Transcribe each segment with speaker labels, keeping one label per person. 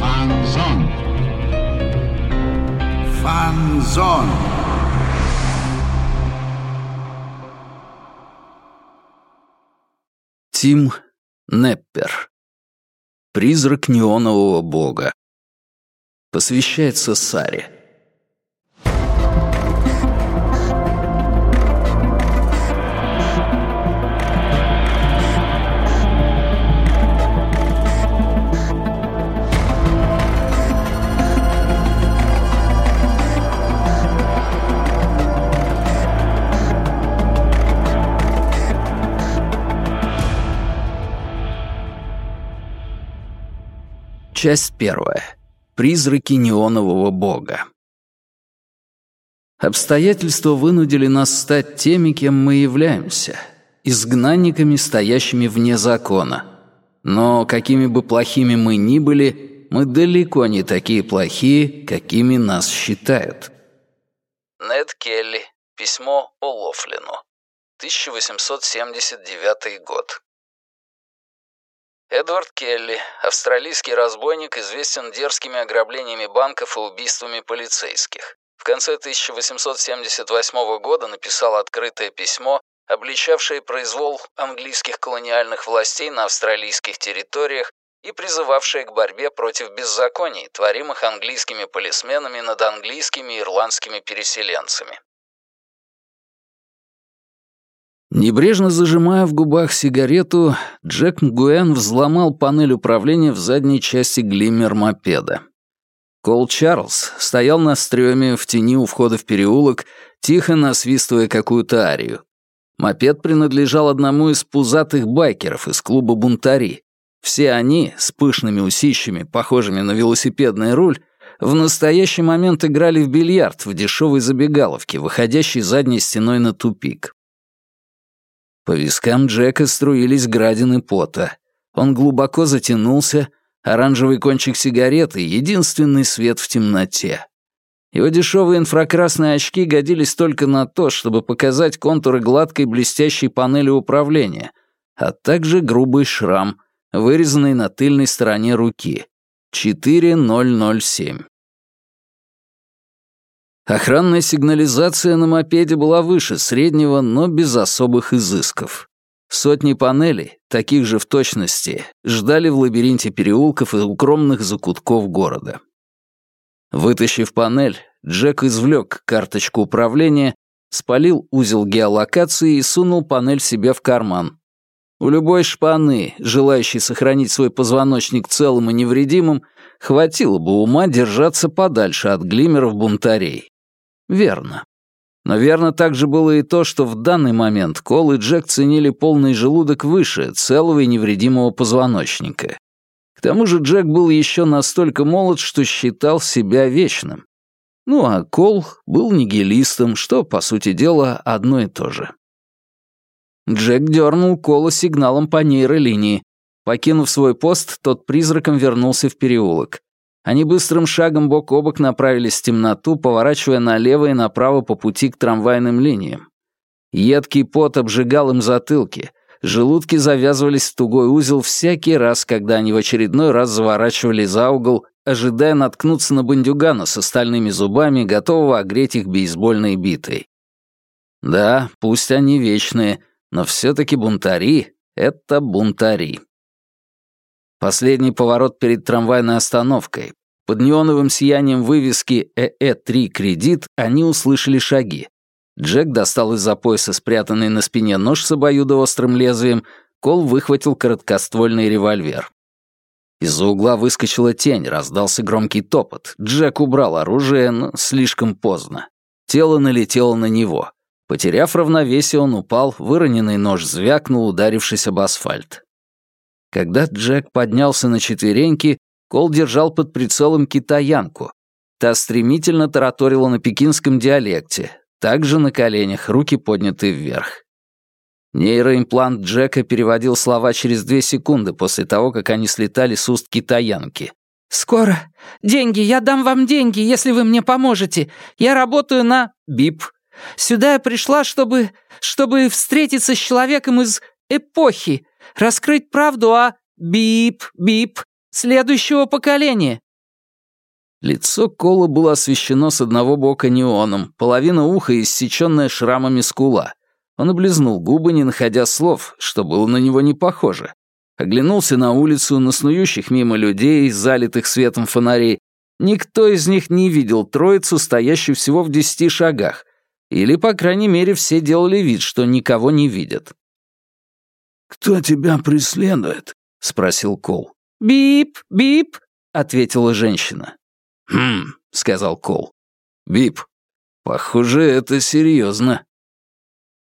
Speaker 1: Фанзон. Фанзон.
Speaker 2: Тим Неппер. Призрак неонового бога. Посвящается Саре. Часть первая. Призраки неонового бога. Обстоятельства вынудили нас стать теми, кем мы являемся, изгнанниками, стоящими вне закона. Но какими бы плохими мы ни были, мы далеко не такие плохие, какими нас считают. Нед Келли. Письмо Олофлину. 1879 год. Эдвард Келли, австралийский разбойник, известен дерзкими ограблениями банков и убийствами полицейских. В конце 1878 года написал открытое письмо, обличавшее произвол английских колониальных властей на австралийских территориях и призывавшее к борьбе против беззаконий, творимых английскими полисменами над английскими и ирландскими переселенцами. Небрежно зажимая в губах сигарету, Джек Мгуэн взломал панель управления в задней части глиммер-мопеда. Кол Чарльз стоял на стреме в тени у входа в переулок, тихо насвистывая какую-то арию. Мопед принадлежал одному из пузатых байкеров из клуба «Бунтари». Все они, с пышными усищами, похожими на велосипедный руль, в настоящий момент играли в бильярд в дешевой забегаловке, выходящей задней стеной на тупик. По вискам Джека струились градины пота. Он глубоко затянулся, оранжевый кончик сигареты — единственный свет в темноте. Его дешевые инфракрасные очки годились только на то, чтобы показать контуры гладкой блестящей панели управления, а также грубый шрам, вырезанный на тыльной стороне руки. 4007. Охранная сигнализация на мопеде была выше среднего, но без особых изысков. Сотни панелей, таких же в точности, ждали в лабиринте переулков и укромных закутков города. Вытащив панель, Джек извлек карточку управления, спалил узел геолокации и сунул панель себе в карман. У любой шпаны, желающей сохранить свой позвоночник целым и невредимым, хватило бы ума держаться подальше от глимеров-бунтарей. Верно. Но верно также было и то, что в данный момент Кол и Джек ценили полный желудок выше целого и невредимого позвоночника. К тому же Джек был еще настолько молод, что считал себя вечным. Ну а Кол был нигилистом, что, по сути дела, одно и то же. Джек дернул Кола сигналом по нейролинии. Покинув свой пост, тот призраком вернулся в переулок. Они быстрым шагом бок о бок направились в темноту, поворачивая налево и направо по пути к трамвайным линиям. Едкий пот обжигал им затылки, желудки завязывались в тугой узел всякий раз, когда они в очередной раз заворачивали за угол, ожидая наткнуться на бандюгана с остальными зубами, готового огреть их бейсбольной битой. Да, пусть они вечные, но все-таки бунтари — это бунтари. Последний поворот перед трамвайной остановкой. Под неоновым сиянием вывески «ЭЭ-3 кредит» они услышали шаги. Джек достал из-за пояса спрятанный на спине нож с обоюдоострым лезвием, Кол выхватил короткоствольный револьвер. Из-за угла выскочила тень, раздался громкий топот. Джек убрал оружие, но слишком поздно. Тело налетело на него. Потеряв равновесие, он упал, выроненный нож звякнул, ударившись об асфальт. Когда Джек поднялся на четвереньки, Кол держал под прицелом китаянку. Та стремительно тараторила на пекинском диалекте, также на коленях, руки подняты вверх. Нейроимплант Джека переводил слова через две секунды после того, как они слетали с уст китаянки. «Скоро. Деньги. Я дам вам деньги, если вы мне поможете. Я работаю на...» «Бип». «Сюда я пришла, чтобы... чтобы встретиться с человеком из эпохи.
Speaker 3: Раскрыть правду о... Бип, бип, следующего поколения.
Speaker 2: Лицо Кола было освещено с одного бока неоном, половина уха иссеченная шрамами скула. Он облизнул губы, не находя слов, что было на него не похоже. Оглянулся на улицу, на снующих мимо людей, залитых светом фонарей. Никто из них не видел троицу, стоящую всего в десяти шагах. Или, по крайней мере, все делали вид, что никого не видят.
Speaker 1: «Кто тебя преследует?»
Speaker 2: — спросил Кол.
Speaker 3: «Бип, бип», — ответила женщина.
Speaker 2: «Хм», — сказал Кол. «Бип, похоже, это серьезно».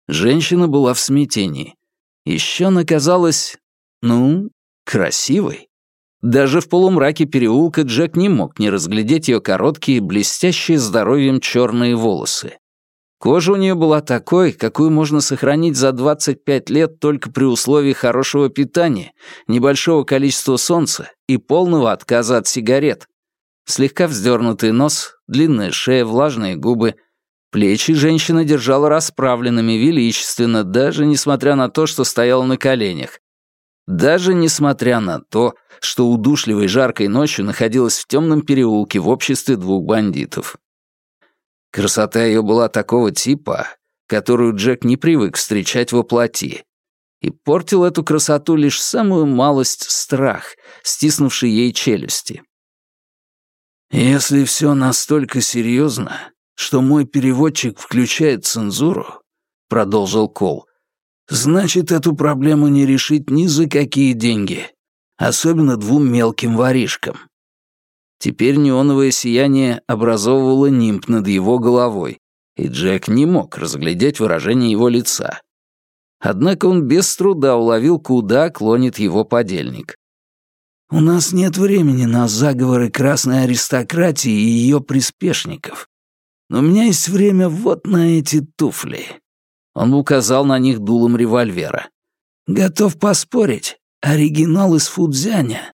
Speaker 2: Женщина была в смятении. Еще она казалась, ну, красивой. Даже в полумраке переулка Джек не мог не разглядеть ее короткие, блестящие здоровьем черные волосы. Кожа у нее была такой, какую можно сохранить за 25 лет только при условии хорошего питания, небольшого количества солнца и полного отказа от сигарет. Слегка вздернутый нос, длинная шея, влажные губы. Плечи женщина держала расправленными величественно, даже несмотря на то, что стояла на коленях. Даже несмотря на то, что удушливой жаркой ночью находилась в темном переулке в обществе двух бандитов. Красота ее была такого типа, которую Джек не привык встречать во плоти. И портил эту красоту лишь самую малость страх, стиснувший ей челюсти.
Speaker 1: «Если все настолько серьезно, что мой переводчик включает цензуру», — продолжил Кол, «значит, эту проблему не решить ни за какие деньги, особенно двум мелким воришкам.
Speaker 2: Теперь неоновое сияние образовывало нимб над его головой, и Джек не мог разглядеть выражение его лица. Однако он без труда уловил, куда клонит его подельник.
Speaker 1: «У нас нет времени на заговоры красной аристократии и ее приспешников. Но у меня есть время вот на эти туфли».
Speaker 2: Он указал на них дулом револьвера.
Speaker 1: «Готов поспорить, оригинал из Фудзяня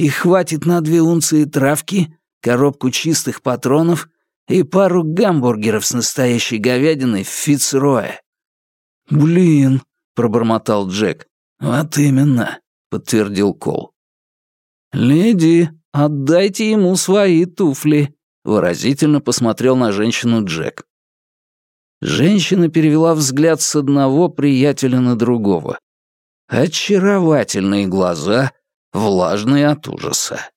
Speaker 1: и хватит на две унции травки, коробку чистых патронов и пару гамбургеров с настоящей говядиной в Фицрое.
Speaker 2: «Блин», — пробормотал Джек.
Speaker 1: «Вот именно», — подтвердил Кол.
Speaker 2: «Леди, отдайте ему свои туфли», — выразительно посмотрел на женщину Джек. Женщина перевела взгляд с одного приятеля на другого. Очаровательные глаза, влажный от ужаса.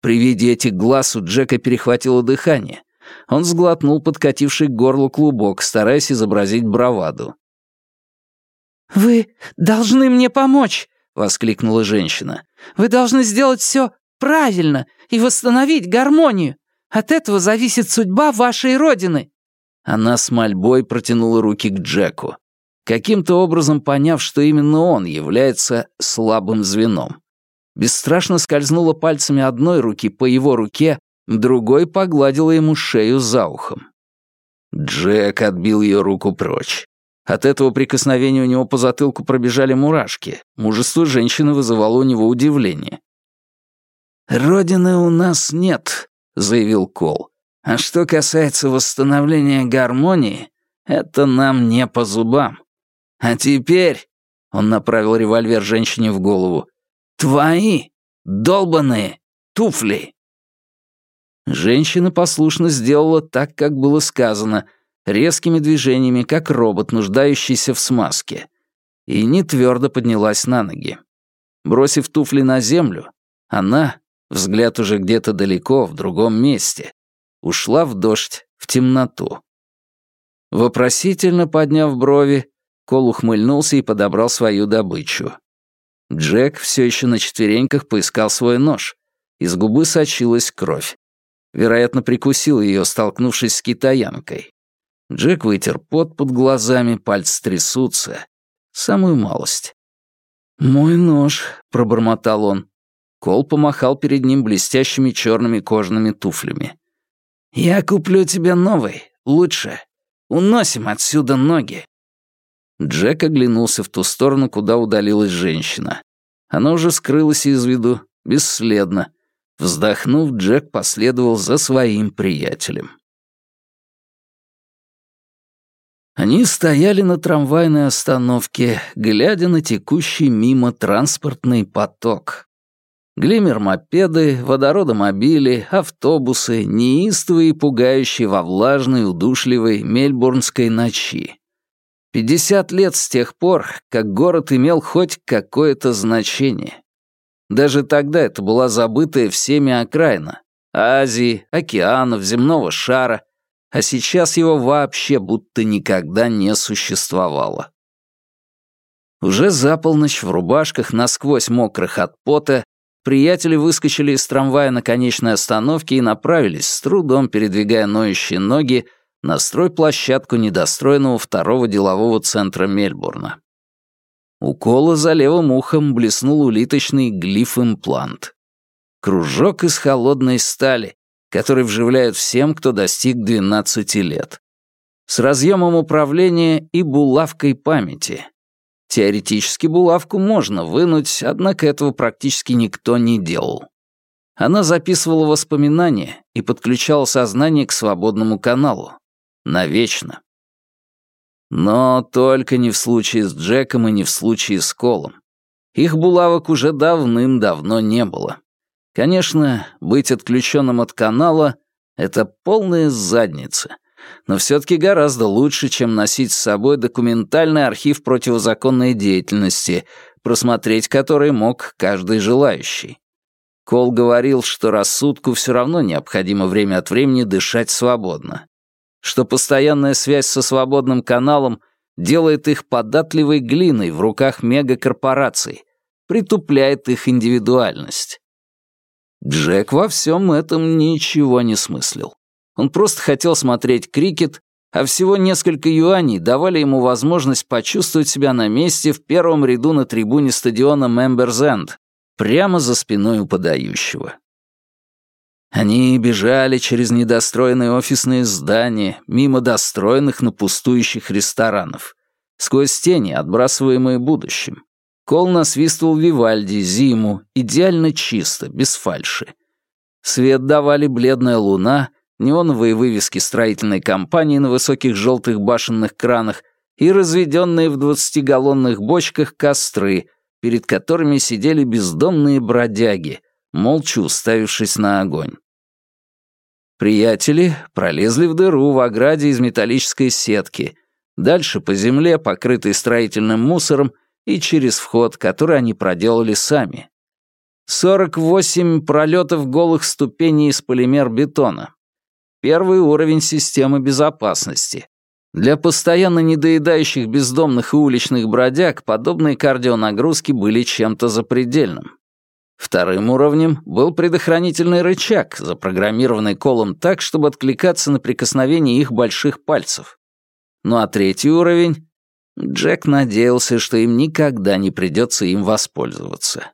Speaker 2: При виде этих глаз у Джека перехватило дыхание. Он сглотнул подкативший к горлу клубок, стараясь изобразить браваду.
Speaker 3: «Вы должны мне помочь!» — воскликнула женщина. «Вы должны сделать все правильно и восстановить гармонию. От этого зависит судьба вашей родины».
Speaker 2: Она с мольбой протянула руки к Джеку, каким-то образом поняв, что именно он является слабым звеном бесстрашно скользнула пальцами одной руки по его руке, другой погладила ему шею за ухом. Джек отбил ее руку прочь. От этого прикосновения у него по затылку пробежали мурашки. Мужество женщины вызывало у него удивление.
Speaker 1: «Родины у нас нет», — заявил Кол. «А что касается восстановления гармонии, это нам не по зубам. А теперь...» — он направил револьвер женщине в голову. Твои долбаные туфли!»
Speaker 2: Женщина послушно сделала так, как было сказано, резкими движениями, как робот, нуждающийся в смазке, и не твердо поднялась на ноги. Бросив туфли на землю, она, взгляд уже где-то далеко, в другом месте, ушла в дождь, в темноту. Вопросительно подняв брови, Кол ухмыльнулся и подобрал свою добычу. Джек все еще на четвереньках поискал свой нож. Из губы сочилась кровь. Вероятно, прикусил ее, столкнувшись с китаянкой. Джек вытер пот под глазами, пальцы трясутся. Самую малость. «Мой нож», — пробормотал он. Кол помахал перед ним блестящими черными кожаными туфлями.
Speaker 1: «Я куплю тебе новый, лучше. Уносим отсюда ноги».
Speaker 2: Джек оглянулся в ту сторону, куда удалилась женщина. Она уже скрылась из виду, бесследно. Вздохнув, Джек последовал за своим приятелем. Они стояли на трамвайной остановке, глядя на текущий мимо транспортный поток. Глиммер-мопеды, водородомобили, автобусы, неистовые и пугающие во влажной, удушливой мельбурнской ночи. Пятьдесят лет с тех пор, как город имел хоть какое-то значение. Даже тогда это была забытая всеми окраина. Азии, океанов, земного шара. А сейчас его вообще будто никогда не существовало. Уже за полночь в рубашках, насквозь мокрых от пота, Приятели выскочили из трамвая на конечной остановке и направились, с трудом передвигая ноющие ноги, на стройплощадку недостроенного второго делового центра Мельбурна. У Кола за левым ухом блеснул улиточный глиф-имплант. Кружок из холодной стали, который вживляют всем, кто достиг 12 лет. С разъемом управления и булавкой памяти. Теоретически булавку можно вынуть, однако этого практически никто не делал. Она записывала воспоминания и подключала сознание к свободному каналу. Навечно. Но только не в случае с Джеком и не в случае с Колом. Их булавок уже давным-давно не было. Конечно, быть отключенным от канала — это полная задница но все-таки гораздо лучше, чем носить с собой документальный архив противозаконной деятельности, просмотреть который мог каждый желающий. Кол говорил, что рассудку все равно необходимо время от времени дышать свободно, что постоянная связь со свободным каналом делает их податливой глиной в руках мегакорпораций, притупляет их индивидуальность. Джек во всем этом ничего не смыслил. Он просто хотел смотреть крикет, а всего несколько юаней давали ему возможность почувствовать себя на месте в первом ряду на трибуне стадиона End, прямо за спиной у подающего. Они бежали через недостроенные офисные здания, мимо достроенных, но пустующих ресторанов, сквозь тени, отбрасываемые будущим. Кол насвистывал Вивальди зиму, идеально чисто, без фальши. Свет давали бледная луна неоновые вывески строительной компании на высоких желтых башенных кранах и разведенные в двадцатигаллонных бочках костры, перед которыми сидели бездомные бродяги, молча уставившись на огонь. Приятели пролезли в дыру в ограде из металлической сетки, дальше по земле, покрытой строительным мусором, и через вход, который они проделали сами. 48 пролетов голых ступеней из полимер-бетона, Первый уровень системы безопасности. Для постоянно недоедающих бездомных и уличных бродяг подобные кардионагрузки были чем-то запредельным. Вторым уровнем был предохранительный рычаг, запрограммированный колом так, чтобы откликаться на прикосновение их больших пальцев. Ну а третий уровень... Джек надеялся, что им никогда не придется им воспользоваться.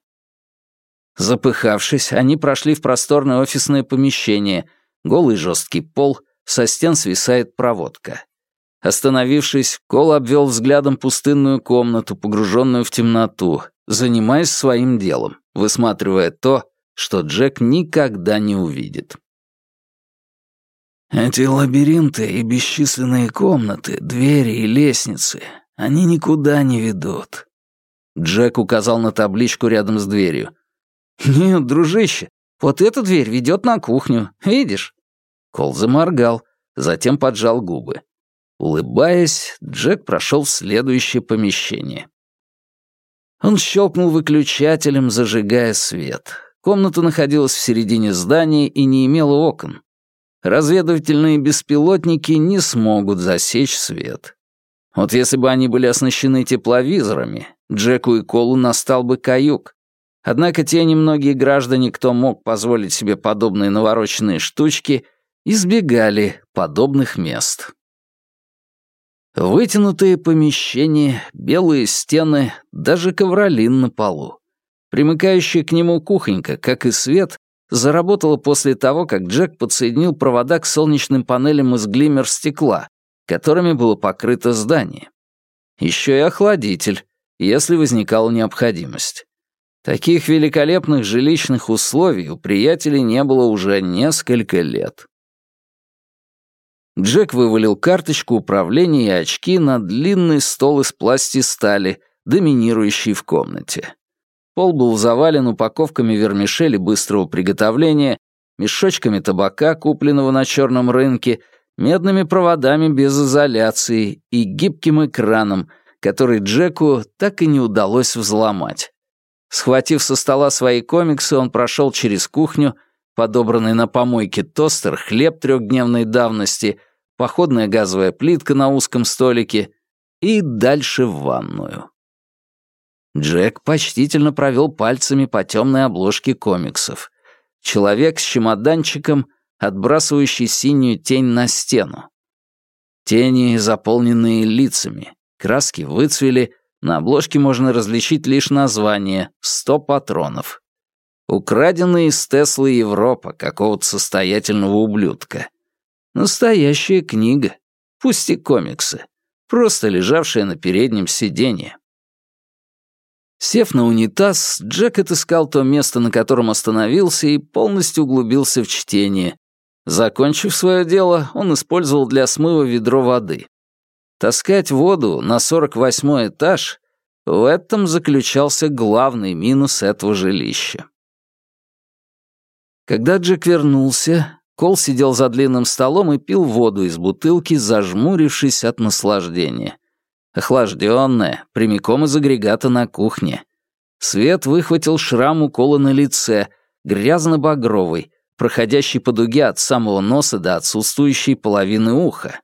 Speaker 2: Запыхавшись, они прошли в просторное офисное помещение — голый жесткий пол, со стен свисает проводка. Остановившись, Кол обвел взглядом пустынную комнату, погруженную в темноту, занимаясь своим делом, высматривая то, что Джек никогда не увидит. «Эти лабиринты и бесчисленные комнаты, двери и лестницы, они никуда не ведут». Джек указал на табличку рядом с дверью. «Нет, дружище, вот эта дверь ведет на кухню, видишь?» Кол заморгал, затем поджал губы. Улыбаясь, Джек прошел в следующее помещение. Он щелкнул выключателем, зажигая свет. Комната находилась в середине здания и не имела окон. Разведывательные беспилотники не смогут засечь свет. Вот если бы они были оснащены тепловизорами, Джеку и Колу настал бы каюк. Однако те немногие граждане, кто мог позволить себе подобные навороченные штучки, избегали подобных мест. Вытянутые помещения, белые стены, даже ковролин на полу. Примыкающая к нему кухонька, как и свет, заработала после того, как Джек подсоединил провода к солнечным панелям из глиммер-стекла, которыми было покрыто здание. Еще и охладитель, если возникала необходимость. Таких великолепных жилищных условий у приятелей не было уже несколько лет. Джек вывалил карточку управления и очки на длинный стол из пластистали, доминирующий в комнате. Пол был завален упаковками вермишели быстрого приготовления, мешочками табака, купленного на черном рынке, медными проводами без изоляции и гибким экраном, который Джеку так и не удалось взломать. Схватив со стола свои комиксы, он прошел через кухню, подобранный на помойке тостер, хлеб трехдневной давности, походная газовая плитка на узком столике и дальше в ванную. Джек почтительно провел пальцами по темной обложке комиксов. Человек с чемоданчиком, отбрасывающий синюю тень на стену. Тени, заполненные лицами. Краски выцвели, на обложке можно различить лишь название «Сто патронов». Украденные из Теслы Европа какого-то состоятельного ублюдка. Настоящая книга, пусть и комиксы, просто лежавшая на переднем сиденье. Сев на унитаз, Джек отыскал то место, на котором остановился, и полностью углубился в чтение. Закончив свое дело, он использовал для смыва ведро воды. Таскать воду на 48 этаж — в этом заключался главный минус этого жилища. Когда Джек вернулся, Кол сидел за длинным столом и пил воду из бутылки, зажмурившись от наслаждения. Охлажденная, прямиком из агрегата на кухне. Свет выхватил шрам у Кола на лице, грязно-багровый, проходящий по дуге от самого носа до отсутствующей половины уха.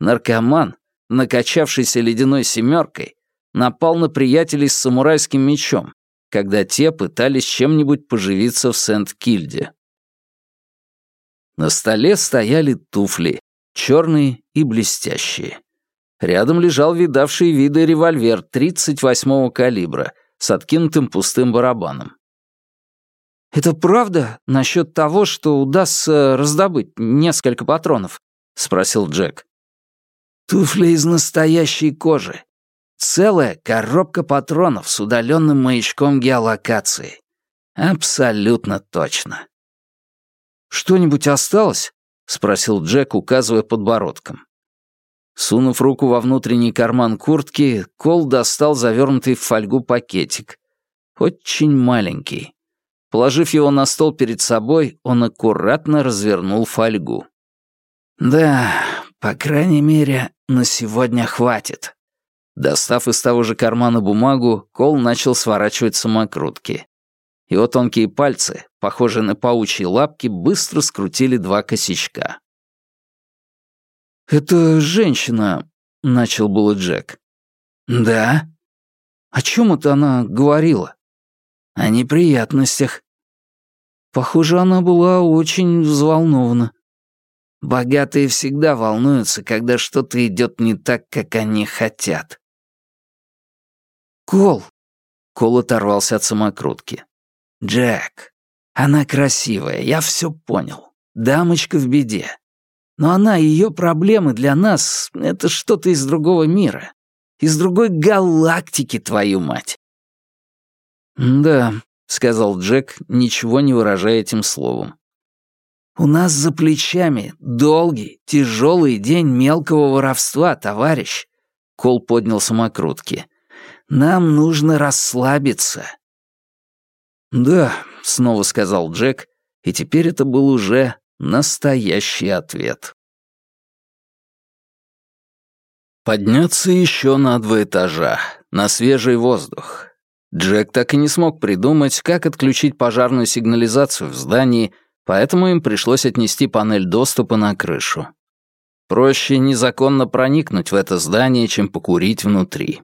Speaker 2: Наркоман, накачавшийся ледяной семеркой, напал на приятелей с самурайским мечом, когда те пытались чем-нибудь поживиться в Сент-Кильде. На столе стояли туфли, черные и блестящие. Рядом лежал видавший виды револьвер 38-го калибра с откинутым пустым барабаном.
Speaker 3: «Это правда насчет того, что удастся раздобыть несколько патронов?» — спросил Джек.
Speaker 1: «Туфли из настоящей кожи. Целая коробка патронов с удаленным маячком геолокации. Абсолютно точно.
Speaker 3: «Что-нибудь осталось?» — спросил Джек, указывая подбородком.
Speaker 2: Сунув руку во внутренний карман куртки, Кол достал завернутый в фольгу пакетик. Очень маленький. Положив его на стол перед собой, он аккуратно развернул фольгу.
Speaker 1: «Да, по крайней мере, на сегодня хватит»,
Speaker 2: Достав из того же кармана бумагу, Кол начал сворачивать самокрутки. Его тонкие пальцы, похожие на паучьи лапки, быстро скрутили два косячка.
Speaker 3: «Это женщина», — начал было Джек.
Speaker 1: «Да?»
Speaker 3: «О чем это она говорила?»
Speaker 1: «О неприятностях».
Speaker 3: Похоже, она была очень взволнована.
Speaker 1: Богатые всегда волнуются, когда что-то идет не так, как они хотят.
Speaker 3: «Кол!»
Speaker 2: Кол оторвался от самокрутки.
Speaker 1: «Джек, она красивая, я все понял. Дамочка в беде. Но она и ее проблемы для нас — это что-то из другого мира. Из другой галактики, твою мать!»
Speaker 2: «Да», — сказал Джек, ничего не выражая этим словом.
Speaker 1: «У нас за плечами долгий, тяжелый день мелкого воровства, товарищ», — Кол поднял самокрутки. Нам нужно расслабиться».
Speaker 2: «Да», — снова сказал Джек, и теперь это был уже настоящий ответ. Подняться еще на два этажа, на свежий воздух. Джек так и не смог придумать, как отключить пожарную сигнализацию в здании, поэтому им пришлось отнести панель доступа на крышу. Проще незаконно проникнуть в это здание, чем покурить внутри.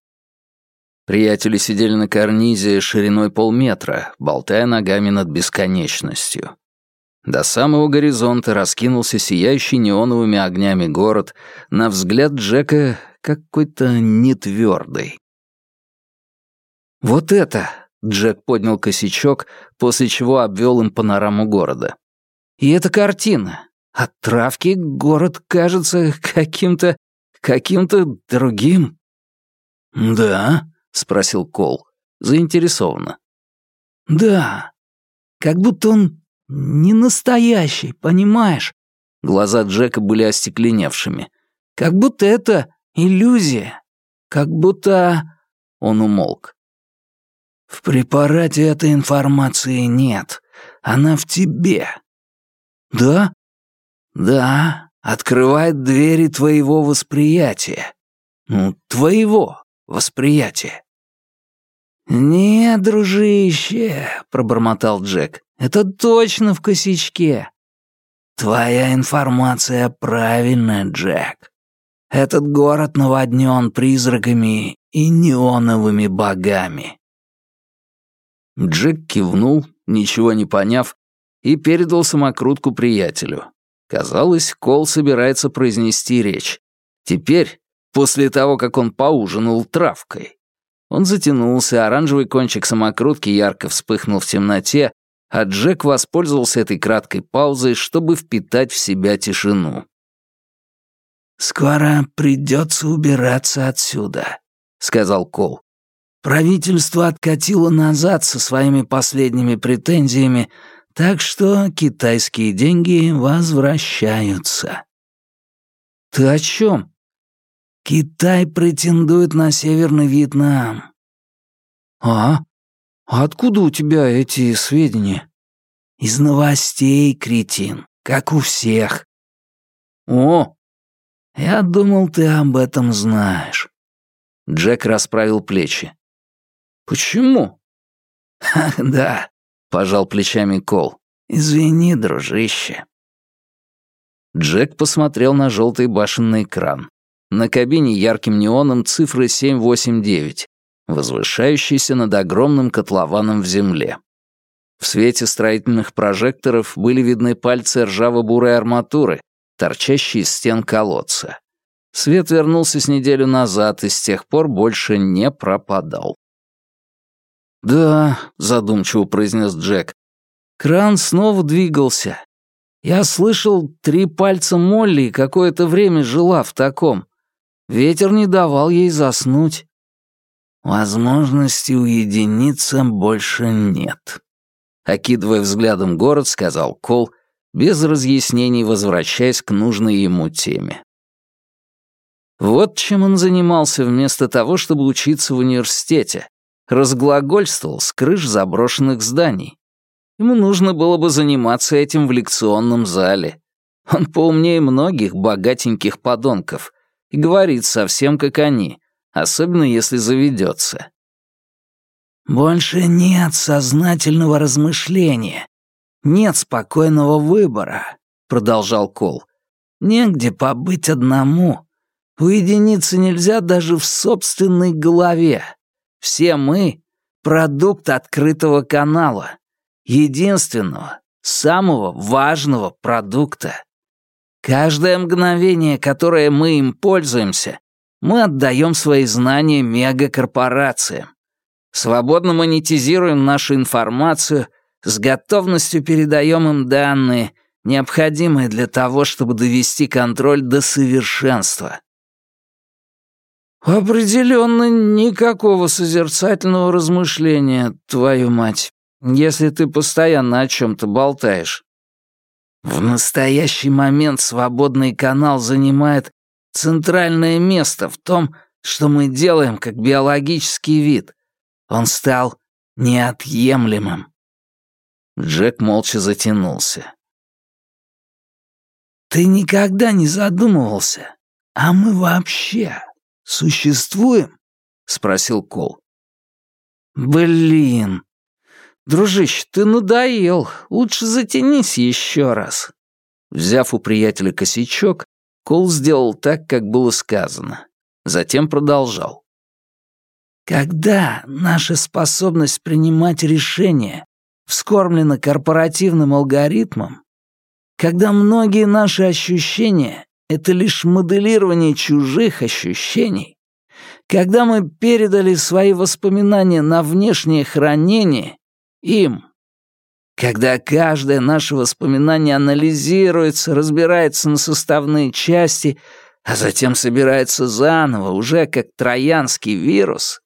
Speaker 2: Приятели сидели на карнизе шириной полметра, болтая ногами над бесконечностью. До самого горизонта раскинулся сияющий неоновыми огнями город, на взгляд Джека какой-то нетвёрдый.
Speaker 3: «Вот это!»
Speaker 2: — Джек поднял косячок, после чего обвел им панораму города.
Speaker 3: «И эта картина. От травки город кажется каким-то... каким-то другим».
Speaker 1: «Да», —
Speaker 2: спросил Кол, заинтересованно.
Speaker 1: «Да, как будто он не настоящий, понимаешь?
Speaker 4: Глаза Джека были остекленевшими.
Speaker 5: «Как будто это иллюзия. Как будто...»
Speaker 4: Он умолк.
Speaker 2: «В препарате этой информации нет. Она в тебе».
Speaker 5: «Да?»
Speaker 2: «Да, открывает двери твоего восприятия. Ну, твоего восприятия». «Нет, дружище», — пробормотал Джек, — «это точно в косячке». «Твоя информация правильная, Джек. Этот город наводнен призраками и неоновыми богами».
Speaker 4: Джек кивнул, ничего не поняв, и передал самокрутку приятелю. Казалось, Кол собирается произнести речь. Теперь, после того, как он поужинал травкой. Он затянулся, оранжевый кончик самокрутки ярко вспыхнул в темноте, а Джек воспользовался этой краткой паузой, чтобы впитать в себя тишину.
Speaker 2: «Скоро придется убираться отсюда», — сказал Кол. «Правительство откатило назад со своими последними претензиями, так что китайские деньги возвращаются».
Speaker 5: «Ты о чем?»
Speaker 2: Китай претендует на Северный Вьетнам.
Speaker 5: А? А откуда у тебя эти сведения?
Speaker 2: Из новостей, кретин, как у всех.
Speaker 5: О,
Speaker 2: я думал, ты об этом знаешь.
Speaker 4: Джек расправил плечи.
Speaker 5: Почему?
Speaker 2: Ах, да, пожал плечами Кол. Извини, дружище.
Speaker 4: Джек посмотрел на желтый башенный экран. На кабине ярким неоном цифры 789, возвышающейся над огромным котлованом в земле. В свете строительных прожекторов были видны пальцы ржаво-бурой арматуры, торчащие из стен колодца. Свет вернулся с неделю назад и с тех пор больше не пропадал.
Speaker 5: «Да», — задумчиво произнес Джек, — «кран снова двигался. Я слышал, три пальца Молли какое-то время жила в таком. Ветер не давал ей заснуть.
Speaker 2: Возможности уединиться больше нет.
Speaker 4: Окидывая взглядом город, сказал Кол, без разъяснений возвращаясь к нужной ему теме. Вот чем он занимался вместо того, чтобы учиться в университете. Разглагольствовал с крыш заброшенных зданий. Ему нужно было бы заниматься этим в лекционном зале. Он поумнее многих богатеньких подонков, и говорит совсем как они, особенно если заведется.
Speaker 2: «Больше нет сознательного размышления, нет спокойного выбора», — продолжал Кол. «Негде побыть одному. Уединиться нельзя даже в собственной голове. Все мы — продукт открытого канала, единственного, самого важного продукта. Каждое мгновение, которое мы им пользуемся, мы отдаем свои знания мегакорпорациям. Свободно монетизируем нашу информацию, с готовностью передаем им данные, необходимые для того, чтобы довести контроль до совершенства.
Speaker 5: «Определенно никакого созерцательного размышления, твою мать, если ты постоянно о чем-то болтаешь.
Speaker 2: В настоящий момент свободный канал занимает центральное место в том, что мы делаем как биологический вид. Он стал неотъемлемым.
Speaker 4: Джек молча затянулся.
Speaker 2: Ты никогда не задумывался, а мы вообще существуем? Спросил Кол.
Speaker 5: Блин, «Дружище, ты надоел. Лучше затянись еще раз».
Speaker 4: Взяв у приятеля косячок, Кол сделал так, как было сказано. Затем продолжал.
Speaker 2: «Когда наша способность принимать решения вскормлена корпоративным алгоритмом, когда многие наши ощущения — это лишь моделирование чужих ощущений, когда мы передали свои воспоминания на внешнее хранение им. Когда каждое наше воспоминание анализируется, разбирается на составные части, а затем собирается заново, уже как троянский вирус,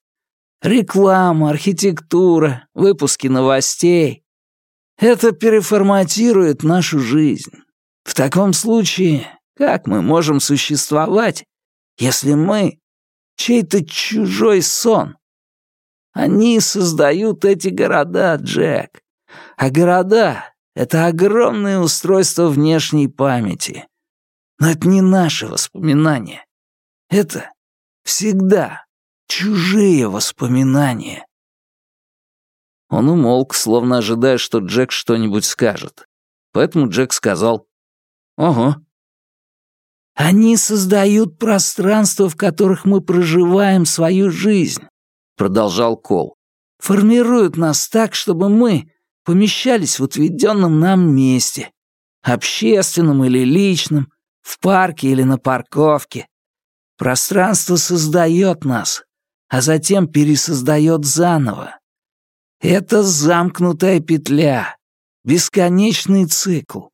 Speaker 2: реклама, архитектура, выпуски новостей — это переформатирует нашу жизнь. В таком случае, как мы можем существовать, если мы чей-то чужой сон? Они создают эти города, Джек. А города — это огромное устройство внешней памяти. Но это не наши воспоминания. Это всегда чужие воспоминания.
Speaker 6: Он умолк, словно ожидая, что Джек что-нибудь скажет. Поэтому Джек сказал «Ого».
Speaker 2: «Они создают пространства, в которых мы проживаем свою жизнь», — продолжал Кол. «Формируют нас так, чтобы мы помещались в отведенном нам месте, общественном или личном, в парке или на парковке. Пространство создает нас, а затем пересоздает заново. Это замкнутая петля, бесконечный цикл.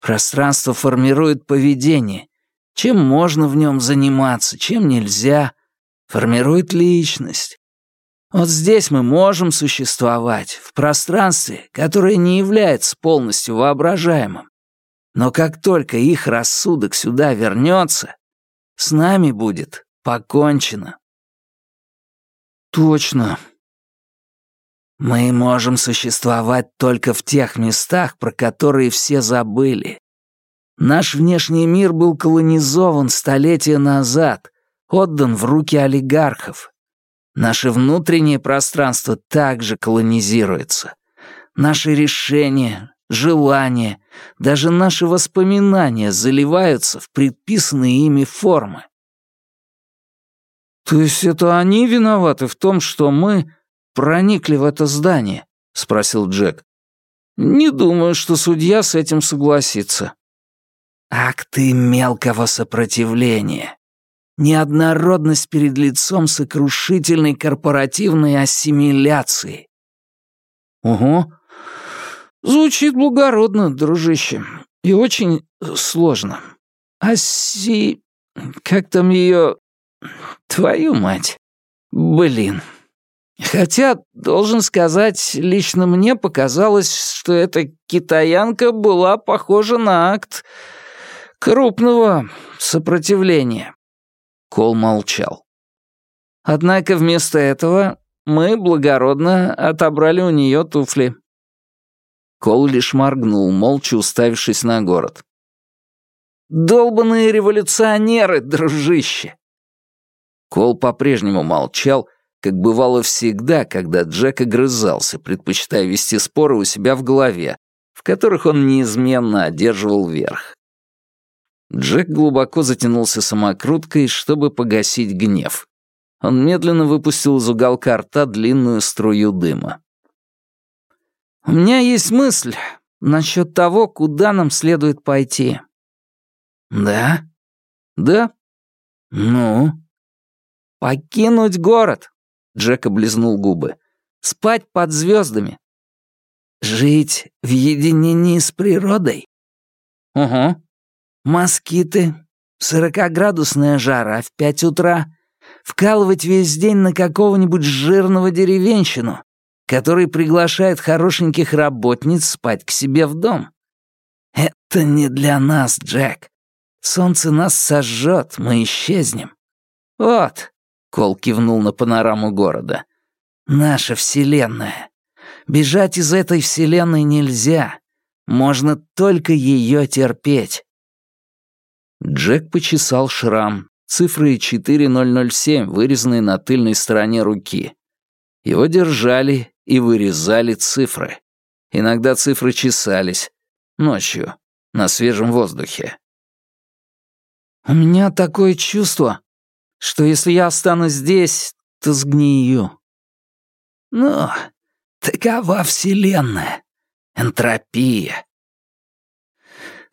Speaker 2: Пространство формирует поведение, чем можно в нем заниматься, чем нельзя, формирует личность. Вот здесь мы можем существовать, в пространстве, которое не является полностью воображаемым. Но как только их рассудок сюда вернется, с нами будет покончено.
Speaker 6: Точно,
Speaker 2: мы можем существовать только в тех местах, про которые все забыли. Наш внешний мир был колонизован столетия назад, отдан в руки олигархов. Наше внутреннее пространство также колонизируется. Наши решения, желания, даже наши воспоминания заливаются в предписанные ими формы.
Speaker 6: То есть это они виноваты в том, что мы проникли в это здание?» — спросил Джек. «Не думаю, что судья с этим согласится».
Speaker 2: «Акты мелкого сопротивления. Неоднородность перед лицом сокрушительной корпоративной ассимиляции».
Speaker 6: «Угу. Звучит благородно, дружище. И очень сложно. Асси... Как там ее... Твою мать. Блин, Хотя, должен сказать, лично мне показалось, что эта китаянка была похожа на акт крупного сопротивления. Кол молчал. Однако вместо этого мы благородно отобрали у нее туфли. Кол лишь моргнул, молча уставившись на город. «Долбанные революционеры, дружище!» Кол по-прежнему молчал, как бывало всегда, когда Джек огрызался, предпочитая вести споры у себя в голове, в которых он неизменно одерживал верх. Джек глубоко затянулся самокруткой, чтобы погасить гнев. Он медленно выпустил из уголка рта длинную струю дыма. «У меня есть мысль насчет того, куда нам следует пойти».
Speaker 2: «Да?»
Speaker 6: «Да».
Speaker 2: «Ну?»
Speaker 6: «Покинуть город. Джек облизнул губы. «Спать под звездами».
Speaker 2: «Жить в единении с природой?»
Speaker 6: «Угу».
Speaker 2: «Москиты, сорокоградусная жара в пять утра, вкалывать весь день на какого-нибудь жирного деревенщину, который приглашает хорошеньких работниц спать к себе в дом. Это не для нас, Джек. Солнце нас сожжет, мы исчезнем. Вот, Кол кивнул на панораму города. «Наша Вселенная. Бежать из этой Вселенной нельзя. Можно только ее терпеть».
Speaker 6: Джек почесал шрам, цифры 4007, вырезанные на тыльной стороне руки. Его держали и вырезали цифры. Иногда цифры чесались. Ночью, на свежем воздухе.
Speaker 2: «У меня такое чувство, что если я останусь здесь, то сгнию. Ну, такова Вселенная. Энтропия.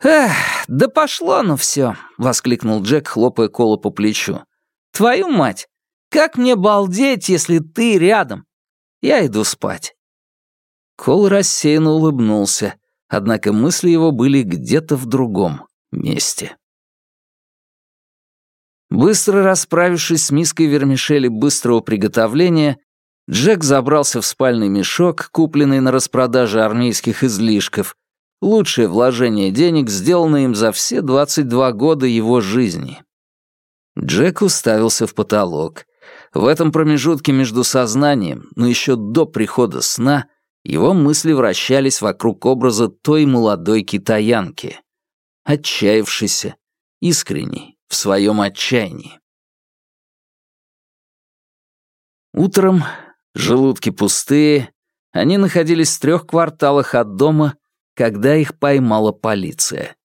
Speaker 2: «Эх, да пошло ну все!» — воскликнул Джек, хлопая Кола по плечу. «Твою мать! Как мне балдеть, если ты рядом? Я иду спать».
Speaker 6: Кол рассеянно улыбнулся, однако мысли его были где-то в другом месте. Быстро расправившись с миской вермишели быстрого приготовления, Джек забрался в спальный мешок, купленный на распродаже армейских излишков,
Speaker 2: лучшее вложение денег, сделанное им за все 22 года его жизни. Джек уставился в потолок. В этом промежутке между сознанием, но еще до прихода сна, его мысли вращались вокруг образа той молодой китаянки. Отчаявшейся, искренней, в своем отчаянии. Утром, желудки пустые, они находились в трех кварталах от дома, когда их поймала полиция.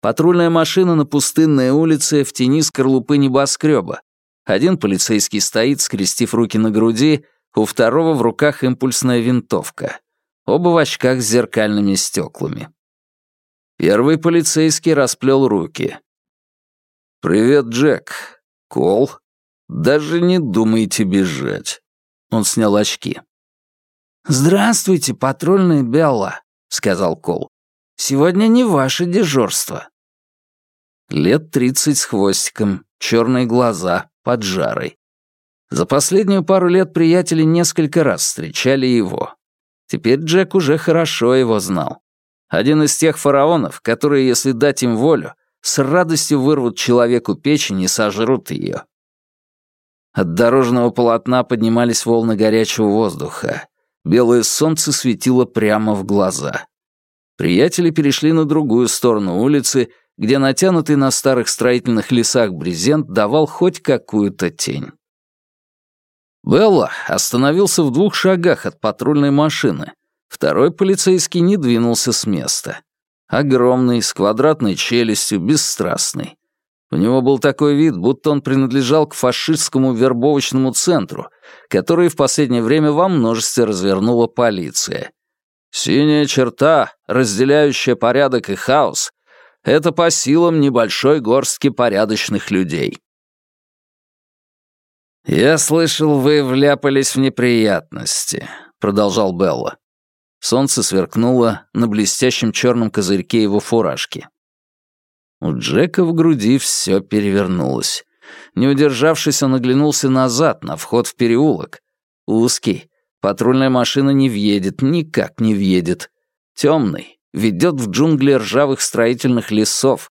Speaker 2: Патрульная машина на пустынной улице в тени скорлупы небоскреба. Один полицейский стоит, скрестив руки на груди, у второго в руках импульсная винтовка. Оба в очках с зеркальными стеклами. Первый полицейский расплел руки. «Привет, Джек. Кол. Даже не думайте бежать». Он снял очки.
Speaker 3: «Здравствуйте, патрульный Белла», — сказал Кол. «Сегодня не ваше дежурство».
Speaker 2: Лет тридцать с хвостиком, черные глаза, поджарой. За последнюю пару лет приятели несколько раз встречали его. Теперь Джек уже хорошо его знал. Один из тех фараонов, которые, если дать им волю, с радостью вырвут человеку печень и сожрут ее. От дорожного полотна поднимались волны горячего воздуха. Белое солнце светило прямо в глаза. Приятели перешли на другую сторону улицы где натянутый на старых строительных лесах брезент давал хоть какую-то тень. Белла остановился в двух шагах от патрульной машины. Второй полицейский не двинулся с места. Огромный, с квадратной челюстью, бесстрастный. У него был такой вид, будто он принадлежал к фашистскому вербовочному центру, который в последнее время во множестве развернула полиция. Синяя черта, разделяющая порядок и хаос, это по силам небольшой горстки порядочных людей. «Я слышал, вы вляпались в неприятности», — продолжал Белла. Солнце сверкнуло на блестящем черном козырьке его фуражки. У Джека в груди все перевернулось. Не удержавшись, он оглянулся назад, на вход в переулок. Узкий. Патрульная машина не въедет, никак не въедет. Темный, ведет в джунгли ржавых строительных лесов.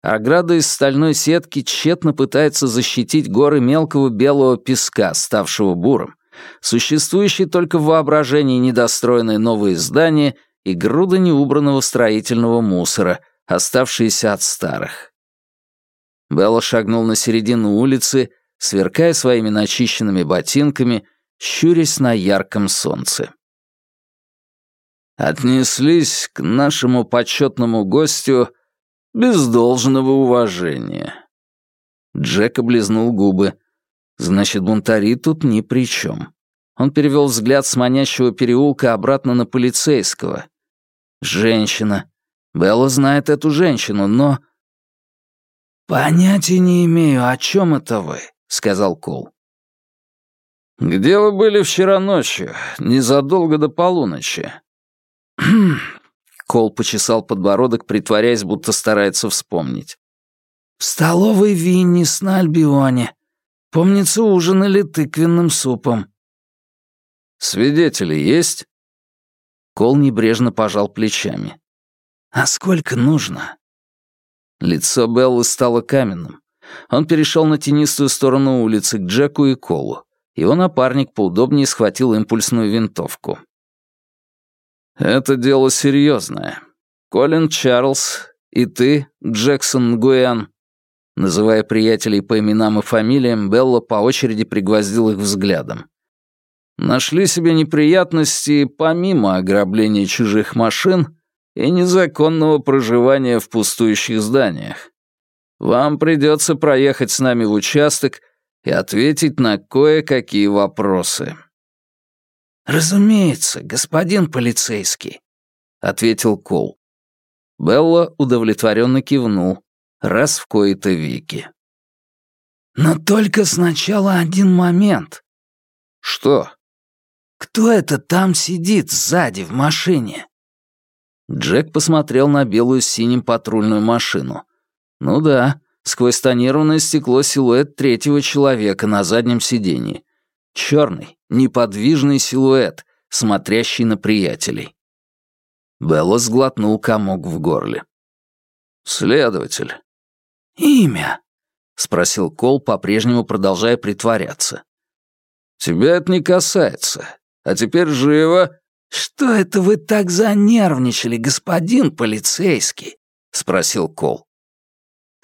Speaker 2: Ограда из стальной сетки тщетно пытается защитить горы мелкого белого песка, ставшего буром, существующие только в воображении недостроенные новые здания и груда неубранного строительного мусора, оставшиеся от старых. Белла шагнул на середину улицы, сверкая своими начищенными ботинками, щурясь на ярком солнце отнеслись к нашему почетному гостю без должного уважения. Джек облизнул губы. Значит, бунтари тут ни при чем. Он перевел взгляд с манящего переулка обратно на полицейского. Женщина. Белла знает эту женщину, но... «Понятия не имею, о чем это вы», — сказал Кол. «Где вы были вчера ночью, незадолго до полуночи?» Кол почесал подбородок, притворяясь, будто старается вспомнить. «В столовой Виннис на Альбионе. Помнится, ужинали тыквенным супом». «Свидетели есть?» Кол небрежно пожал плечами. «А сколько нужно?» Лицо Беллы стало каменным. Он перешел на тенистую сторону улицы к Джеку и Колу. Его напарник поудобнее схватил импульсную винтовку. «Это дело серьезное. Колин Чарльз и ты, Джексон Гуэн». Называя приятелей по именам и фамилиям, Белла по очереди пригвоздил их взглядом. Нашли себе неприятности помимо ограбления чужих машин и незаконного проживания в пустующих зданиях. Вам придется проехать с нами в участок и ответить на кое-какие вопросы.
Speaker 3: «Разумеется, господин полицейский», — ответил Кол.
Speaker 2: Белла удовлетворенно кивнул, раз в кои-то веки.
Speaker 3: «Но только сначала один момент».
Speaker 2: «Что?»
Speaker 3: «Кто это там сидит сзади в машине?»
Speaker 2: Джек посмотрел на белую с синим патрульную машину. «Ну да, сквозь тонированное стекло силуэт третьего человека на заднем сиденье. Черный, неподвижный силуэт, смотрящий на приятелей. Белла сглотнул комок в горле. «Следователь».
Speaker 1: «Имя?»
Speaker 2: — спросил Кол, по-прежнему продолжая притворяться. «Тебя это не касается. А теперь живо...»
Speaker 1: «Что это вы так занервничали, господин полицейский?» — спросил Кол.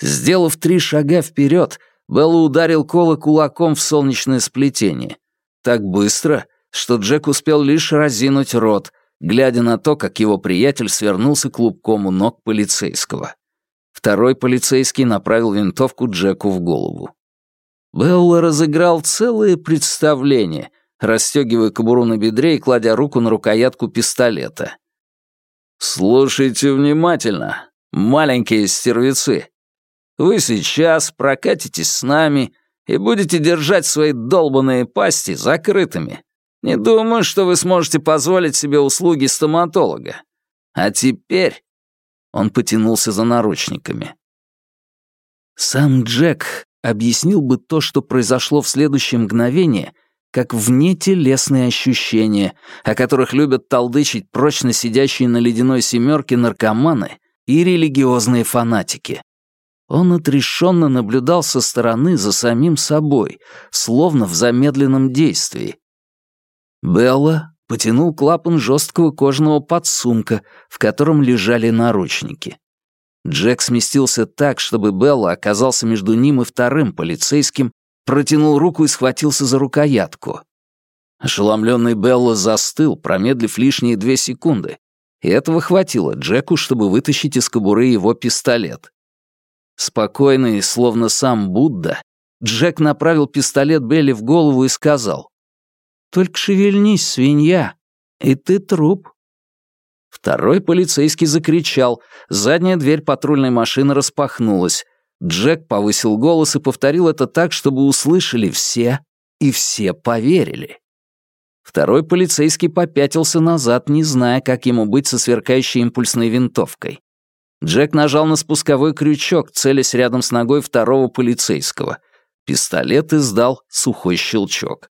Speaker 2: Сделав три шага вперед, Белла ударил Кола кулаком в солнечное сплетение. Так быстро, что Джек успел лишь разинуть рот, глядя на то, как его приятель свернулся клубком у ног полицейского. Второй полицейский направил винтовку Джеку в голову. Белла разыграл целое представление, расстегивая кобуру на бедре и кладя руку на рукоятку пистолета. «Слушайте внимательно, маленькие стервецы. Вы сейчас прокатитесь с нами и будете держать свои долбанные пасти закрытыми. Не думаю, что вы сможете позволить себе услуги стоматолога. А теперь...» Он потянулся за наручниками. Сам Джек объяснил бы то, что произошло в следующее мгновение, как внетелесные ощущения, о которых любят толдычить прочно сидящие на ледяной семерке наркоманы и религиозные фанатики. Он отрешенно наблюдал со стороны за самим собой, словно в замедленном действии. Белла потянул клапан жесткого кожаного подсумка, в котором лежали наручники. Джек сместился так, чтобы Белла оказался между ним и вторым полицейским, протянул руку и схватился за рукоятку. Ошеломленный Белла застыл, промедлив лишние две секунды, и этого хватило Джеку, чтобы вытащить из кобуры его пистолет. Спокойный, словно сам Будда, Джек направил пистолет Белли в голову и сказал, «Только шевельнись, свинья, и ты труп». Второй полицейский закричал, задняя дверь патрульной машины распахнулась. Джек повысил голос и повторил это так, чтобы услышали все, и все поверили. Второй полицейский попятился назад, не зная, как ему быть со сверкающей импульсной винтовкой. Джек нажал на спусковой крючок, целясь рядом с ногой второго полицейского. Пистолет издал сухой щелчок.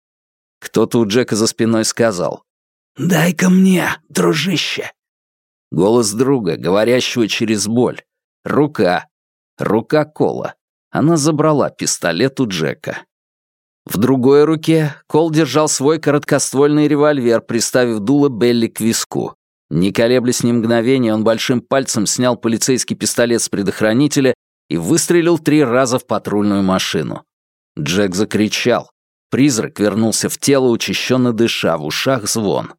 Speaker 2: Кто-то у Джека за спиной сказал «Дай-ка мне, дружище!» Голос друга, говорящего через боль. Рука. Рука Кола. Она забрала пистолет у Джека. В другой руке Кол держал свой короткоствольный револьвер, приставив дуло Белли к виску. Не колеблясь ни мгновения, он большим пальцем снял полицейский пистолет с предохранителя и выстрелил три раза в патрульную машину. Джек закричал. Призрак вернулся в тело, учащенно дыша, в ушах звон.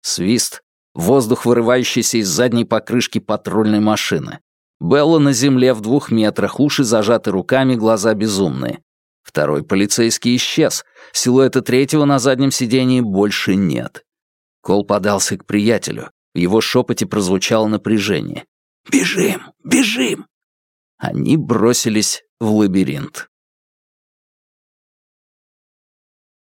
Speaker 2: Свист, воздух, вырывающийся из задней покрышки патрульной машины. Белла на земле в двух метрах, уши зажаты руками, глаза безумные. Второй полицейский исчез. Силуэта третьего на заднем сидении больше нет. Кол подался к приятелю. В его шепоте прозвучало напряжение. «Бежим! Бежим!» Они бросились в лабиринт.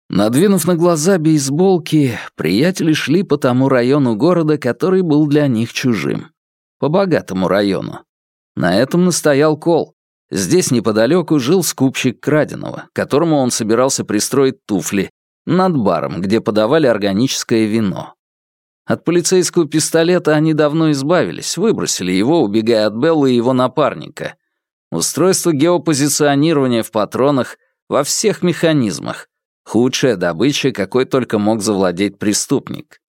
Speaker 2: Надвинув на глаза бейсболки, приятели шли по тому району города, который был для них чужим. По богатому району. На этом настоял Кол. Здесь неподалеку жил скупщик краденого, которому он собирался пристроить туфли, над баром, где подавали органическое вино. От полицейского пистолета они давно избавились, выбросили его, убегая от Беллы и его напарника. Устройство геопозиционирования в патронах во всех механизмах. Худшая добыча, какой только мог завладеть преступник.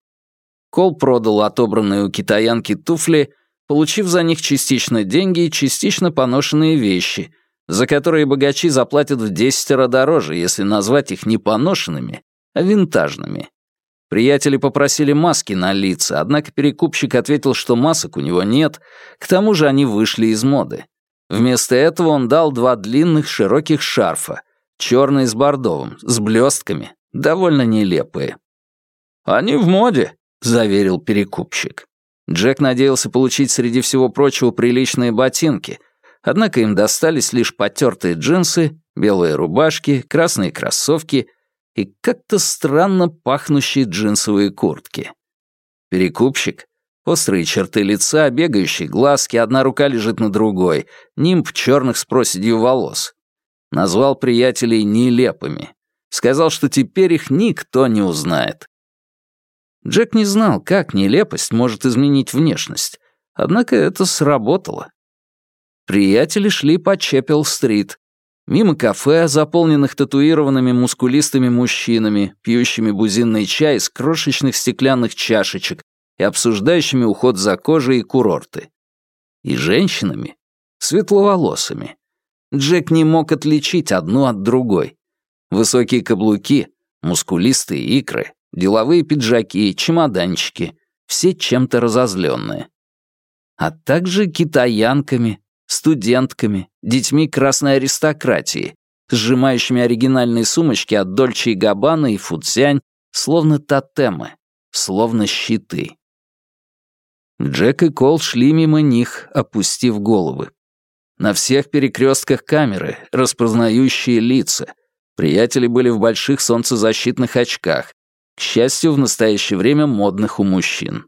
Speaker 2: Кол продал отобранные у китаянки туфли, получив за них частично деньги и частично поношенные вещи, за которые богачи заплатят в десятеро дороже, если назвать их не поношенными, а винтажными. Приятели попросили маски на лица, однако перекупщик ответил, что масок у него нет, к тому же они вышли из моды. Вместо этого он дал два длинных широких шарфа, черный с бордовым, с блестками, довольно нелепые. «Они в моде», — заверил перекупщик. Джек надеялся получить среди всего прочего приличные ботинки, однако им достались лишь потертые джинсы, белые рубашки, красные кроссовки и как-то странно пахнущие джинсовые куртки. Перекупщик, острые черты лица, бегающие глазки, одна рука лежит на другой, нимб черных с проседью волос. Назвал приятелей нелепыми. Сказал, что теперь их никто не узнает. Джек не знал, как нелепость может изменить внешность, однако это сработало. Приятели шли по Чеппел-стрит, мимо кафе, заполненных татуированными мускулистыми мужчинами, пьющими бузинный чай из крошечных стеклянных чашечек и обсуждающими уход за кожей и курорты. И женщинами, светловолосыми. Джек не мог отличить одну от другой. Высокие каблуки, мускулистые икры, деловые пиджаки, чемоданчики, все чем-то разозленные. А также китаянками, студентками, детьми красной аристократии, сжимающими оригинальные сумочки от Дольче и Габбана и Фудсянь, словно тотемы, словно щиты. Джек и Кол шли мимо них, опустив головы. На всех перекрестках камеры, распознающие лица. Приятели были в больших солнцезащитных очках, к счастью, в настоящее время модных у мужчин.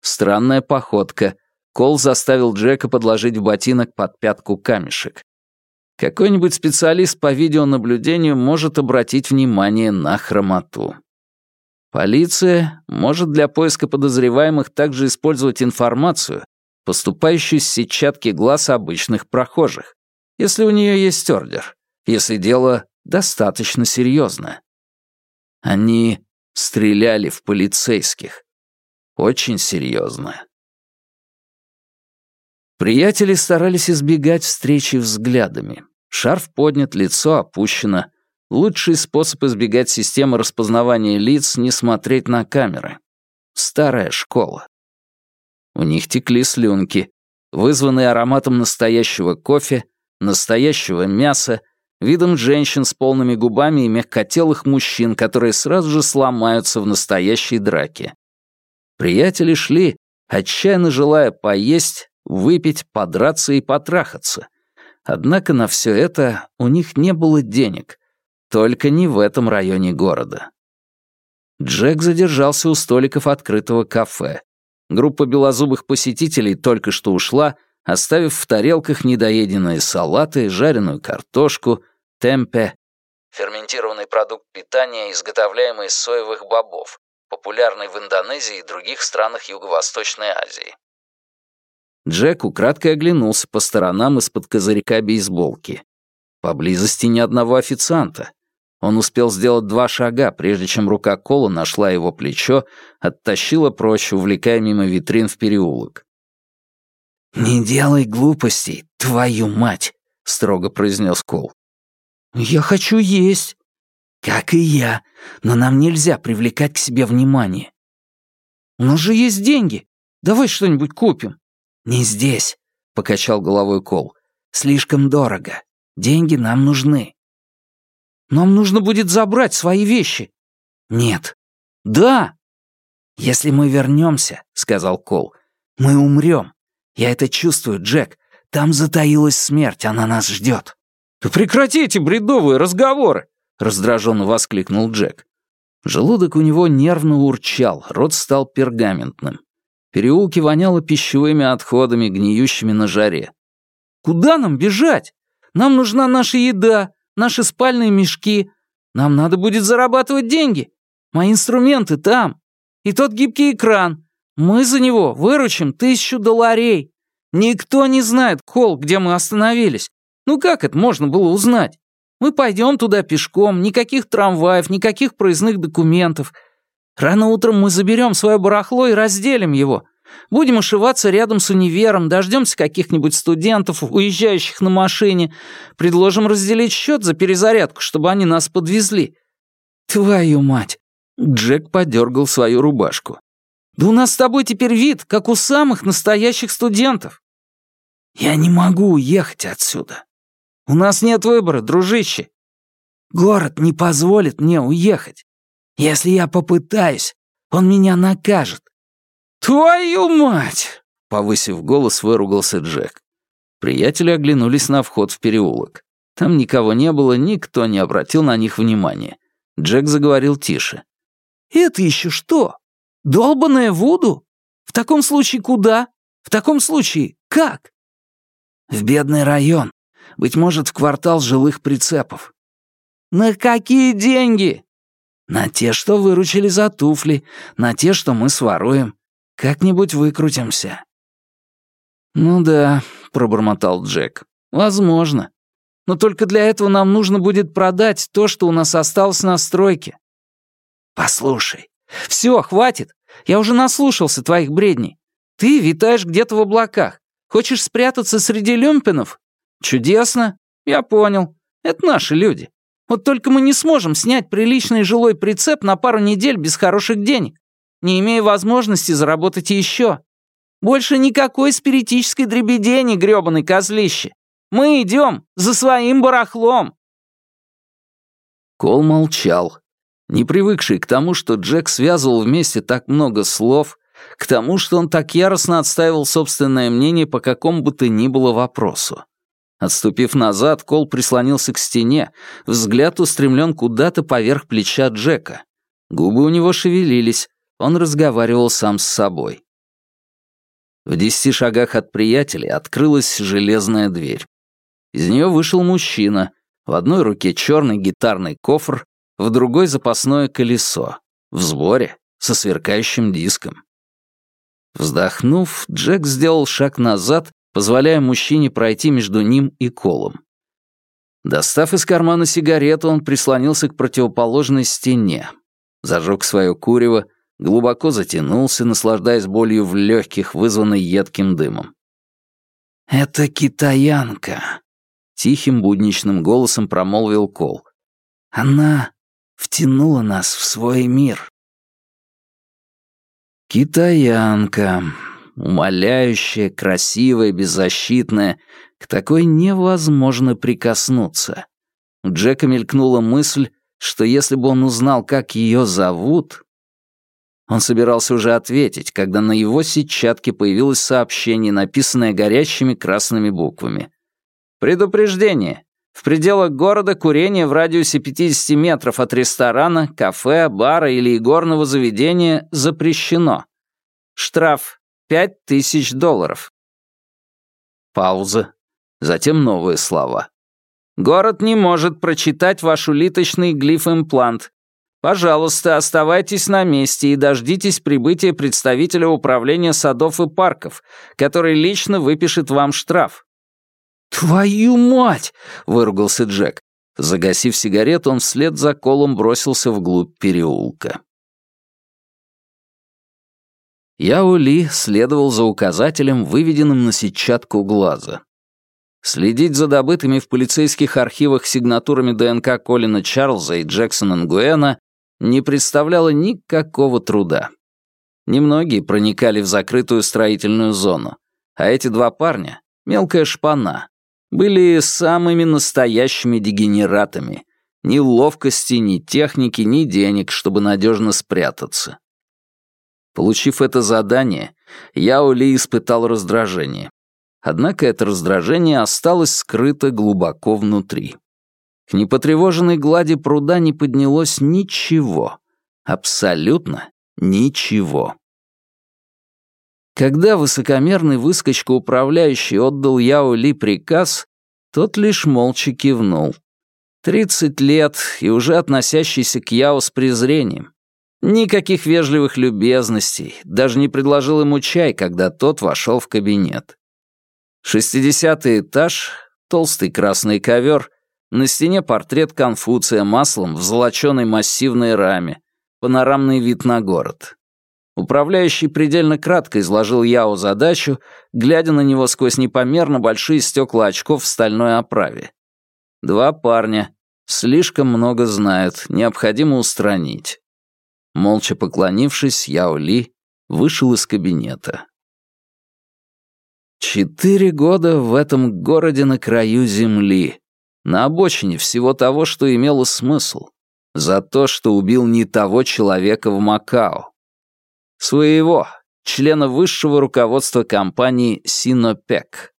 Speaker 2: Странная походка. Кол заставил Джека подложить в ботинок под пятку камешек. Какой-нибудь специалист по видеонаблюдению может обратить внимание на хромоту. Полиция может для поиска подозреваемых также использовать информацию, поступающую с сетчатки глаз обычных прохожих, если у нее есть ордер, если дело достаточно серьезное. Они стреляли в полицейских. Очень серьезно. Приятели старались избегать встречи взглядами. Шарф поднят, лицо опущено. Лучший способ избегать системы распознавания лиц — не смотреть на камеры. Старая школа. У них текли слюнки, вызванные ароматом настоящего кофе, настоящего мяса, видом женщин с полными губами и мягкотелых мужчин, которые сразу же сломаются в настоящей драке. Приятели шли, отчаянно желая поесть, выпить, подраться и потрахаться. Однако на все это у них не было денег, только не в этом районе города. Джек задержался у столиков открытого кафе. Группа белозубых посетителей только что ушла, оставив в тарелках недоеденные салаты, жареную картошку, темпе, ферментированный продукт питания, изготовляемый из соевых бобов, популярный в Индонезии и других странах Юго-Восточной Азии. Джек украдкой оглянулся по сторонам из-под козырька бейсболки. Поблизости ни одного официанта. Он успел сделать два шага, прежде чем рука Кола нашла его плечо, оттащила прочь, увлекая мимо витрин в переулок. «Не делай глупостей, твою мать!» — строго произнес Кол. «Я хочу есть». «Как и я, но нам нельзя привлекать к себе внимание». «У нас же есть деньги. Давай что-нибудь купим». «Не здесь», — покачал головой Кол. «Слишком дорого. Деньги нам нужны». Нам нужно будет забрать свои вещи». «Нет». «Да». «Если мы вернемся», — сказал Кол, — «мы умрем. Я это чувствую, Джек. Там затаилась смерть, она нас ждет». «Да прекрати эти бредовые разговоры!» — раздраженно воскликнул Джек. Желудок у него нервно урчал, рот стал пергаментным. Переулки воняло пищевыми отходами, гниющими на жаре. «Куда нам бежать? Нам нужна наша еда, наши спальные мешки. Нам надо будет зарабатывать деньги. Мои инструменты там. И тот гибкий экран. Мы за него выручим тысячу долларей. Никто не знает, Кол, где мы остановились. Ну как это можно было узнать? Мы пойдем туда пешком, никаких трамваев, никаких проездных документов. Рано утром мы заберем свое барахло и разделим его. Будем ошиваться рядом с универом, дождемся каких-нибудь студентов, уезжающих на машине, предложим разделить счет за перезарядку, чтобы они нас подвезли. Твою мать! Джек подергал свою рубашку. Да у нас с тобой теперь вид, как у самых настоящих студентов. Я не могу уехать отсюда. У нас нет выбора, дружище. Город не позволит мне уехать. Если я попытаюсь, он меня накажет. «Твою мать!» — повысив голос, выругался Джек. Приятели оглянулись на вход в переулок. Там никого не было, никто не обратил на них внимания. Джек заговорил тише. «Это еще что? Долбаная Вуду? В таком случае куда? В таком случае как?» «В бедный район. Быть может, в квартал жилых прицепов». «На какие деньги?» На те, что выручили за туфли, на те, что мы своруем. Как-нибудь выкрутимся».
Speaker 7: «Ну да», — пробормотал Джек. «Возможно. Но только для этого нам нужно будет продать то, что у нас осталось на стройке». «Послушай, все, хватит. Я уже наслушался твоих бредней. Ты витаешь где-то в облаках. Хочешь спрятаться среди люмпинов? Чудесно. Я понял. Это наши люди. Вот только мы не сможем снять приличный жилой прицеп на пару недель без хороших денег, не имея возможности заработать еще. Больше никакой спиритической дребедени, грёбаный козлище. Мы идем за своим барахлом.
Speaker 2: Кол молчал, не привыкший к тому, что Джек связывал вместе так много слов, к тому, что он так яростно отстаивал собственное мнение по какому бы то ни было вопросу. Отступив назад, Кол прислонился к стене, взгляд устремлен куда-то поверх плеча Джека. Губы у него шевелились, он разговаривал сам с собой. В десяти шагах от приятелей открылась железная дверь. Из нее вышел мужчина, в одной руке черный гитарный кофр, в другой запасное колесо, в сборе, со сверкающим диском. Вздохнув, Джек сделал шаг назад, позволяя мужчине пройти между ним и Колом. Достав из кармана сигарету, он прислонился к противоположной стене, зажег свое курево, глубоко затянулся, наслаждаясь болью в легких, вызванной едким дымом. «Это китаянка», — тихим будничным голосом промолвил Кол. «Она втянула нас в свой мир». Китаянка, умоляющая, красивая, беззащитная, к такой невозможно прикоснуться. У Джека мелькнула мысль, что если бы он узнал, как ее зовут... Он собирался уже ответить, когда на его сетчатке появилось сообщение, написанное горящими красными буквами. «Предупреждение. В пределах города курение в радиусе 50 метров от ресторана, кафе, бара или игорного заведения запрещено. Штраф 5000 долларов. Пауза. Затем новые слова. Город не может прочитать ваш улиточный глиф-имплант. Пожалуйста, оставайтесь на месте и дождитесь прибытия представителя управления садов и парков, который лично выпишет вам штраф. «Твою мать!» — выругался Джек. Загасив сигарету, он вслед за колом бросился вглубь переулка. Яо Ли следовал за указателем, выведенным на сетчатку глаза. Следить за добытыми в полицейских архивах сигнатурами ДНК Колина Чарльза и Джексона Нгуэна не представляло никакого труда. Немногие проникали в закрытую строительную зону, а эти два парня — мелкая шпана, были самыми настоящими дегенератами. Ни ловкости, ни техники, ни денег, чтобы надежно спрятаться. Получив это задание, Яо Ли испытал раздражение. Однако это раздражение осталось скрыто глубоко внутри. К непотревоженной глади пруда не поднялось ничего. Абсолютно ничего. Когда высокомерный выскочка-управляющий отдал Яо Ли приказ, тот лишь молча кивнул. Тридцать лет и уже относящийся к Яо с презрением. Никаких вежливых любезностей, даже не предложил ему чай, когда тот вошел в кабинет. Шестидесятый этаж, толстый красный ковер, на стене портрет Конфуция маслом в золоченой массивной раме, панорамный вид на город. Управляющий предельно кратко изложил Яо задачу, глядя на него сквозь непомерно большие стекла очков в стальной оправе. Два парня. Слишком много знают, необходимо устранить. Молча поклонившись, Яо Ли вышел из кабинета. Четыре года в этом городе на краю земли, на обочине всего того, что имело смысл, за то, что убил не того человека в Макао. Своего, члена высшего руководства компании Синопек.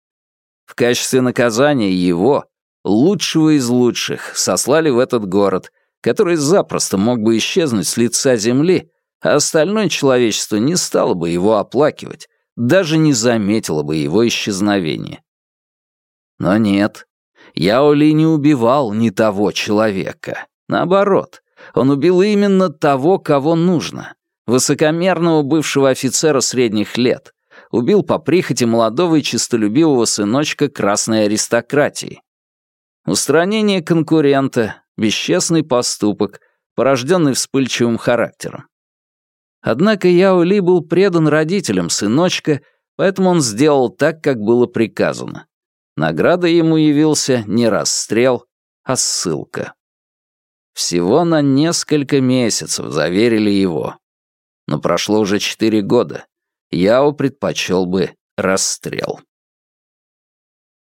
Speaker 2: В качестве наказания его, лучшего из лучших, сослали в этот город, который запросто мог бы исчезнуть с лица земли, а остальное человечество не стало бы его оплакивать, даже не заметило бы его исчезновения. Но нет, Яоли не убивал ни того человека. Наоборот, Он убил именно того, кого нужно. Высокомерного бывшего офицера средних лет. Убил по прихоти молодого и честолюбивого сыночка красной аристократии. Устранение конкурента, бесчестный поступок, порожденный вспыльчивым характером. Однако Яо Ли был предан родителям сыночка, поэтому он сделал так, как было приказано. Наградой ему явился не расстрел, а ссылка. Всего на несколько месяцев заверили его. Но прошло уже четыре года. Яо предпочел бы расстрел.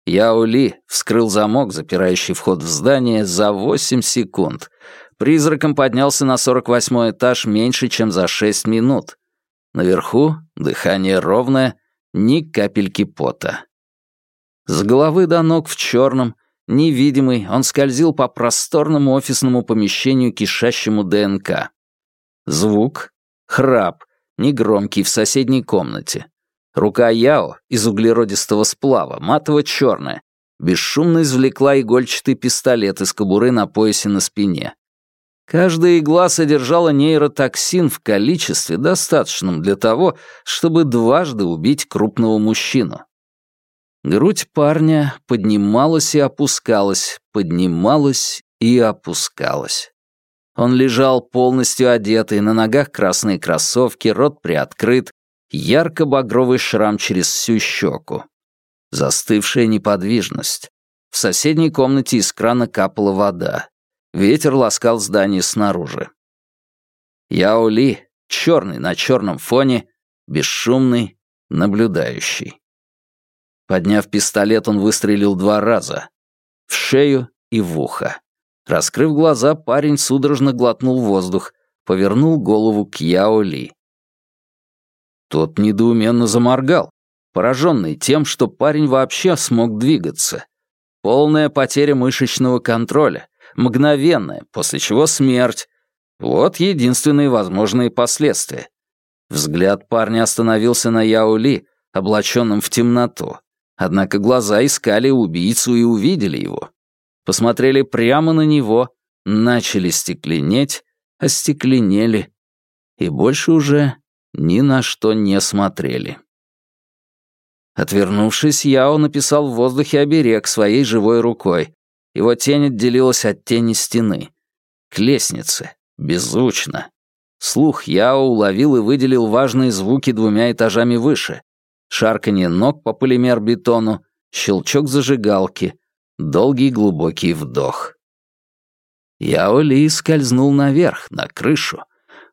Speaker 2: Яо Ли вскрыл замок, запирающий вход в здание, за восемь секунд. Призраком поднялся на сорок восьмой этаж меньше, чем за шесть минут. Наверху дыхание ровное, ни капельки пота. С головы до ног в черном, невидимый, он скользил по просторному офисному помещению, кишащему ДНК. Звук, храп, негромкий в соседней комнате. Рука Яо из углеродистого сплава, матово-черная, бесшумно извлекла игольчатый пистолет из кобуры на поясе на спине. Каждая игла содержала нейротоксин в количестве, достаточном для того, чтобы дважды убить крупного мужчину. Грудь парня поднималась и опускалась, поднималась и опускалась. Он лежал полностью одетый, на ногах красные кроссовки, рот приоткрыт, ярко-багровый шрам через всю щеку. Застывшая неподвижность. В соседней комнате из крана капала вода. Ветер ласкал здание снаружи. Яо Ли, черный на черном фоне, бесшумный, наблюдающий. Подняв пистолет, он выстрелил два раза. В шею и в ухо. Раскрыв глаза, парень судорожно глотнул воздух, повернул голову к Яо Ли. Тот недоуменно заморгал, пораженный тем, что парень вообще смог двигаться. Полная потеря мышечного контроля, мгновенная, после чего смерть. Вот единственные возможные последствия. Взгляд парня остановился на Яо Ли, облаченном в темноту. Однако глаза искали убийцу и увидели его. Посмотрели прямо на него, начали стекленеть, остекленели и больше уже ни на что не смотрели. Отвернувшись, Яо написал в воздухе оберег своей живой рукой. Его тень отделилась от тени стены. К лестнице. Беззвучно. Слух Яо уловил и выделил важные звуки двумя этажами выше шарканье ног по полимер-бетону, щелчок зажигалки, долгий глубокий вдох. Яо Ли скользнул наверх, на крышу.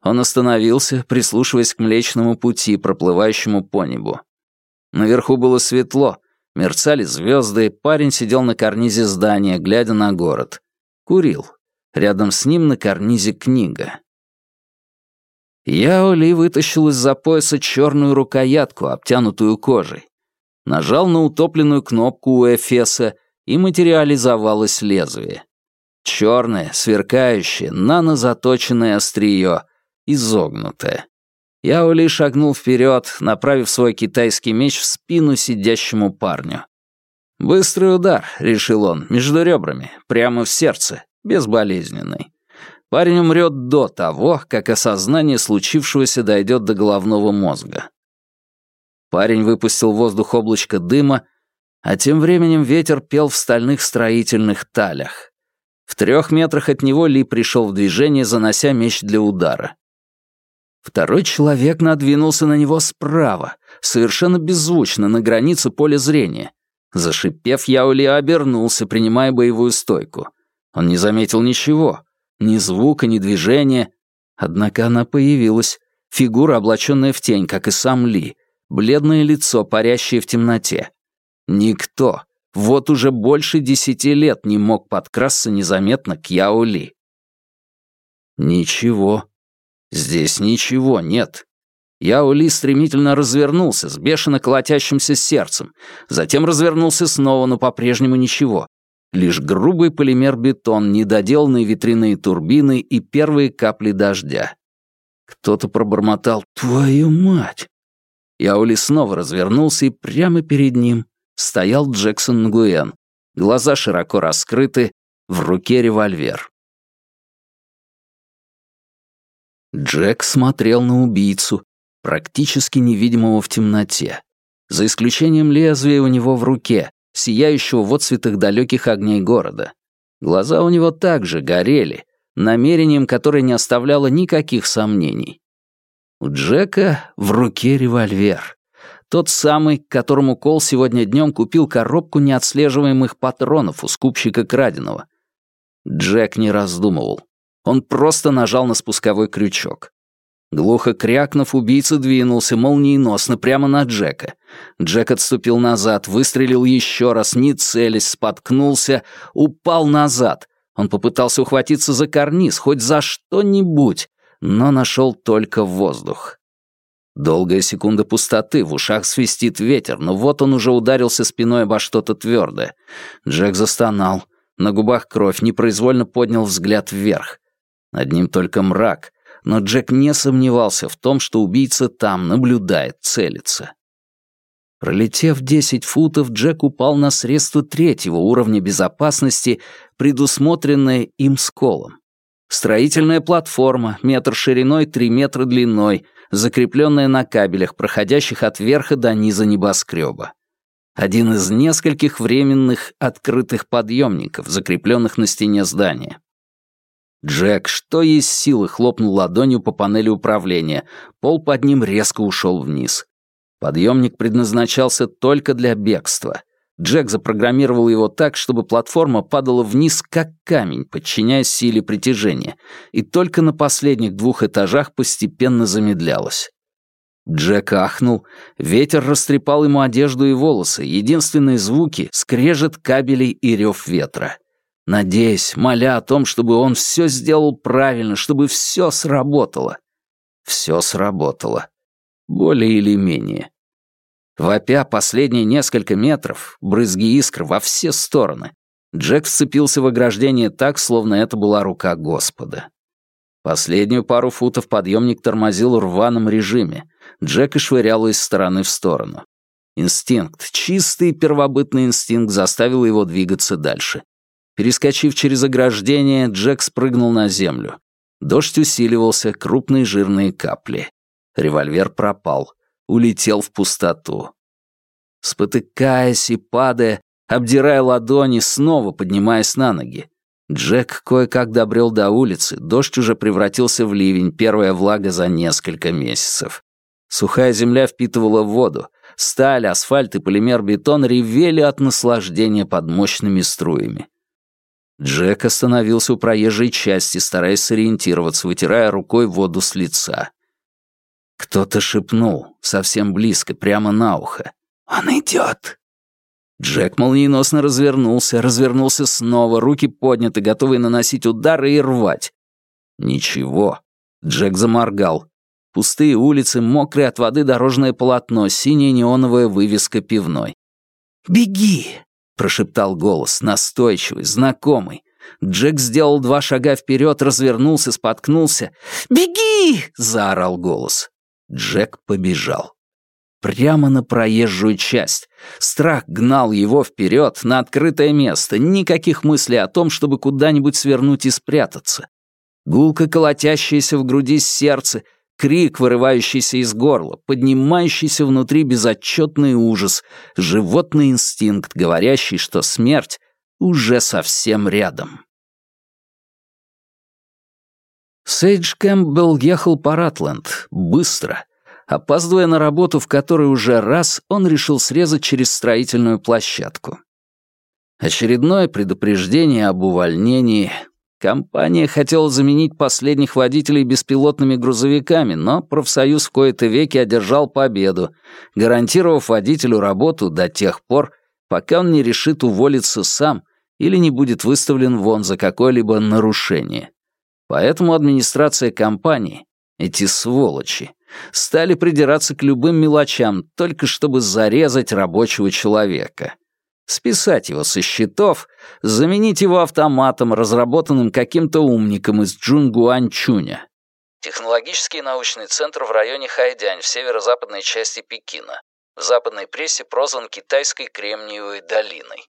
Speaker 2: Он остановился, прислушиваясь к Млечному пути, проплывающему по небу. Наверху было светло, мерцали звезды, парень сидел на карнизе здания, глядя на город. Курил. Рядом с ним на карнизе книга. Яо Ли вытащил из-за пояса черную рукоятку, обтянутую кожей. Нажал на утопленную кнопку у Эфеса, и материализовалось лезвие. Черное, сверкающее, нанозаточенное острие, изогнутое. Яо Ли шагнул вперед, направив свой китайский меч в спину сидящему парню. «Быстрый удар», — решил он, между ребрами, прямо в сердце, безболезненный. Парень умрет до того, как осознание случившегося дойдет до головного мозга. Парень выпустил в воздух облачко дыма, а тем временем ветер пел в стальных строительных талях. В трех метрах от него Ли пришел в движение, занося меч для удара. Второй человек надвинулся на него справа, совершенно беззвучно, на границе поля зрения. Зашипев, Яули обернулся, принимая боевую стойку. Он не заметил ничего, ни звука, ни движения. Однако она появилась. Фигура, облаченная в тень, как и сам Ли. Бледное лицо, парящее в темноте. Никто, вот уже больше десяти лет не мог подкрасться незаметно к Яо Ли. Ничего. Здесь ничего нет. Яо Ли стремительно развернулся с бешено колотящимся сердцем, затем развернулся снова, но по-прежнему ничего. Лишь грубый полимер-бетон, недоделанные ветряные турбины и первые капли дождя. Кто-то пробормотал «Твою мать!». Яули снова развернулся, и прямо перед ним стоял Джексон Нгуэн. Глаза широко раскрыты, в руке револьвер. Джек смотрел на убийцу, практически невидимого в темноте. За исключением лезвия у него в руке, сияющего в отцветах далеких огней города. Глаза у него также горели, намерением, которое не оставляло никаких сомнений. У Джека в руке револьвер. Тот самый, которому Кол сегодня днем купил коробку неотслеживаемых патронов у скупщика краденого. Джек не раздумывал. Он просто нажал на спусковой крючок. Глухо крякнув, убийца двинулся молниеносно прямо на Джека. Джек отступил назад, выстрелил еще раз, не целясь, споткнулся, упал назад. Он попытался ухватиться за карниз, хоть за что-нибудь, но нашел только воздух. Долгая секунда пустоты, в ушах свистит ветер, но вот он уже ударился спиной обо что-то твердое. Джек застонал. На губах кровь, непроизвольно поднял взгляд вверх. Над ним только мрак, но Джек не сомневался в том, что убийца там наблюдает, целится. Пролетев десять футов, Джек упал на средство третьего уровня безопасности, предусмотренное им сколом. Строительная платформа, метр шириной, три метра длиной, закрепленная на кабелях, проходящих от верха до низа небоскреба. Один из нескольких временных открытых подъемников, закрепленных на стене здания. Джек, что есть силы, хлопнул ладонью по панели управления. Пол под ним резко ушел вниз. Подъемник предназначался только для бегства. Джек запрограммировал его так, чтобы платформа падала вниз как камень, подчиняясь силе притяжения, и только на последних двух этажах постепенно замедлялась. Джек ахнул, ветер растрепал ему одежду и волосы, единственные звуки — скрежет кабелей и рев ветра. Надеясь, моля о том, чтобы он все сделал правильно, чтобы все сработало. Все сработало. Более или менее. Вопя последние несколько метров, брызги искр во все стороны, Джек вцепился в ограждение так, словно это была рука Господа. Последнюю пару футов подъемник тормозил в рваном режиме. Джек и швырял из стороны в сторону. Инстинкт, чистый первобытный инстинкт заставил его двигаться дальше. Перескочив через ограждение, Джек спрыгнул на землю. Дождь усиливался, крупные жирные капли. Револьвер пропал, улетел в пустоту. Спотыкаясь и падая, обдирая ладони, снова поднимаясь на ноги. Джек кое-как добрел до улицы, дождь уже превратился в ливень, первая влага за несколько месяцев. Сухая земля впитывала воду, сталь, асфальт и полимер-бетон ревели от наслаждения под мощными струями. Джек остановился у проезжей части, стараясь сориентироваться, вытирая рукой воду с лица. Кто-то шепнул, совсем близко, прямо на ухо. «Он идет!» Джек молниеносно развернулся, развернулся снова, руки подняты, готовые наносить удары и рвать. Ничего. Джек заморгал. Пустые улицы, мокрые от воды дорожное полотно, синяя неоновая вывеска пивной. «Беги!» — прошептал голос, настойчивый, знакомый. Джек сделал два шага вперед, развернулся, споткнулся. «Беги!» — заорал голос. Джек побежал. Прямо на проезжую часть. Страх гнал его вперед, на открытое место. Никаких мыслей о том, чтобы куда-нибудь свернуть и спрятаться. Гулко колотящееся в груди сердце, крик, вырывающийся из горла, поднимающийся внутри безотчетный ужас, животный инстинкт, говорящий, что смерть уже совсем рядом. Сейдж Кэмпбелл ехал по Ратленд, быстро. Опаздывая на работу, в которой уже раз, он решил срезать через строительную площадку. Очередное предупреждение об увольнении, Компания хотела заменить последних водителей беспилотными грузовиками, но профсоюз в кои-то веки одержал победу, гарантировав водителю работу до тех пор, пока он не решит уволиться сам или не будет выставлен вон за какое-либо нарушение. Поэтому администрация компании, эти сволочи, стали придираться к любым мелочам, только чтобы зарезать рабочего человека списать его со счетов, заменить его автоматом, разработанным каким-то умником из Джунгуанчуня. Технологический научный центр в районе Хайдянь в северо-западной части Пекина. В западной прессе прозван китайской Кремниевой долиной.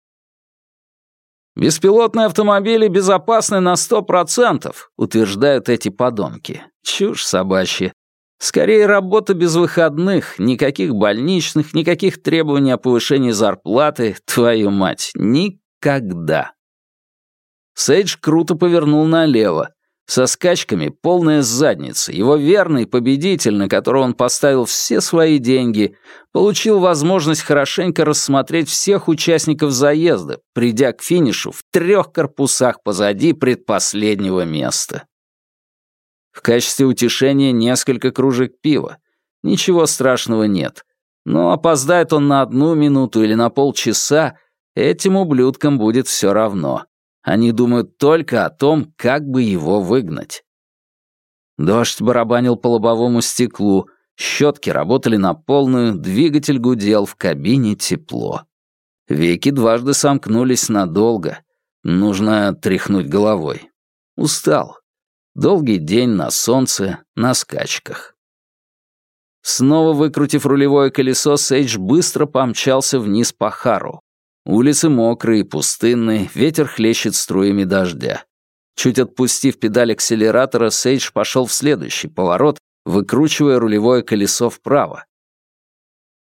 Speaker 2: «Беспилотные автомобили безопасны на сто процентов», утверждают эти подонки. Чушь собачья. Скорее, работа без выходных, никаких больничных, никаких требований о повышении зарплаты, твою мать, никогда. Сейдж круто повернул налево. Со скачками полная задница. Его верный победитель, на которого он поставил все свои деньги, получил возможность хорошенько рассмотреть всех участников заезда, придя к финишу в трех корпусах позади предпоследнего места. В качестве утешения несколько кружек пива. Ничего страшного нет. Но опоздает он на одну минуту или на полчаса, этим ублюдкам будет все равно. Они думают только о том, как бы его выгнать. Дождь барабанил по лобовому стеклу, щетки работали на полную, двигатель гудел, в кабине тепло. Веки дважды сомкнулись надолго. Нужно тряхнуть головой. Устал. Долгий день на солнце, на скачках. Снова выкрутив рулевое колесо, Сейдж быстро помчался вниз по Хару. Улицы мокрые пустынные, ветер хлещет струями дождя. Чуть отпустив педаль акселератора, Сейдж пошел в следующий поворот, выкручивая рулевое колесо вправо.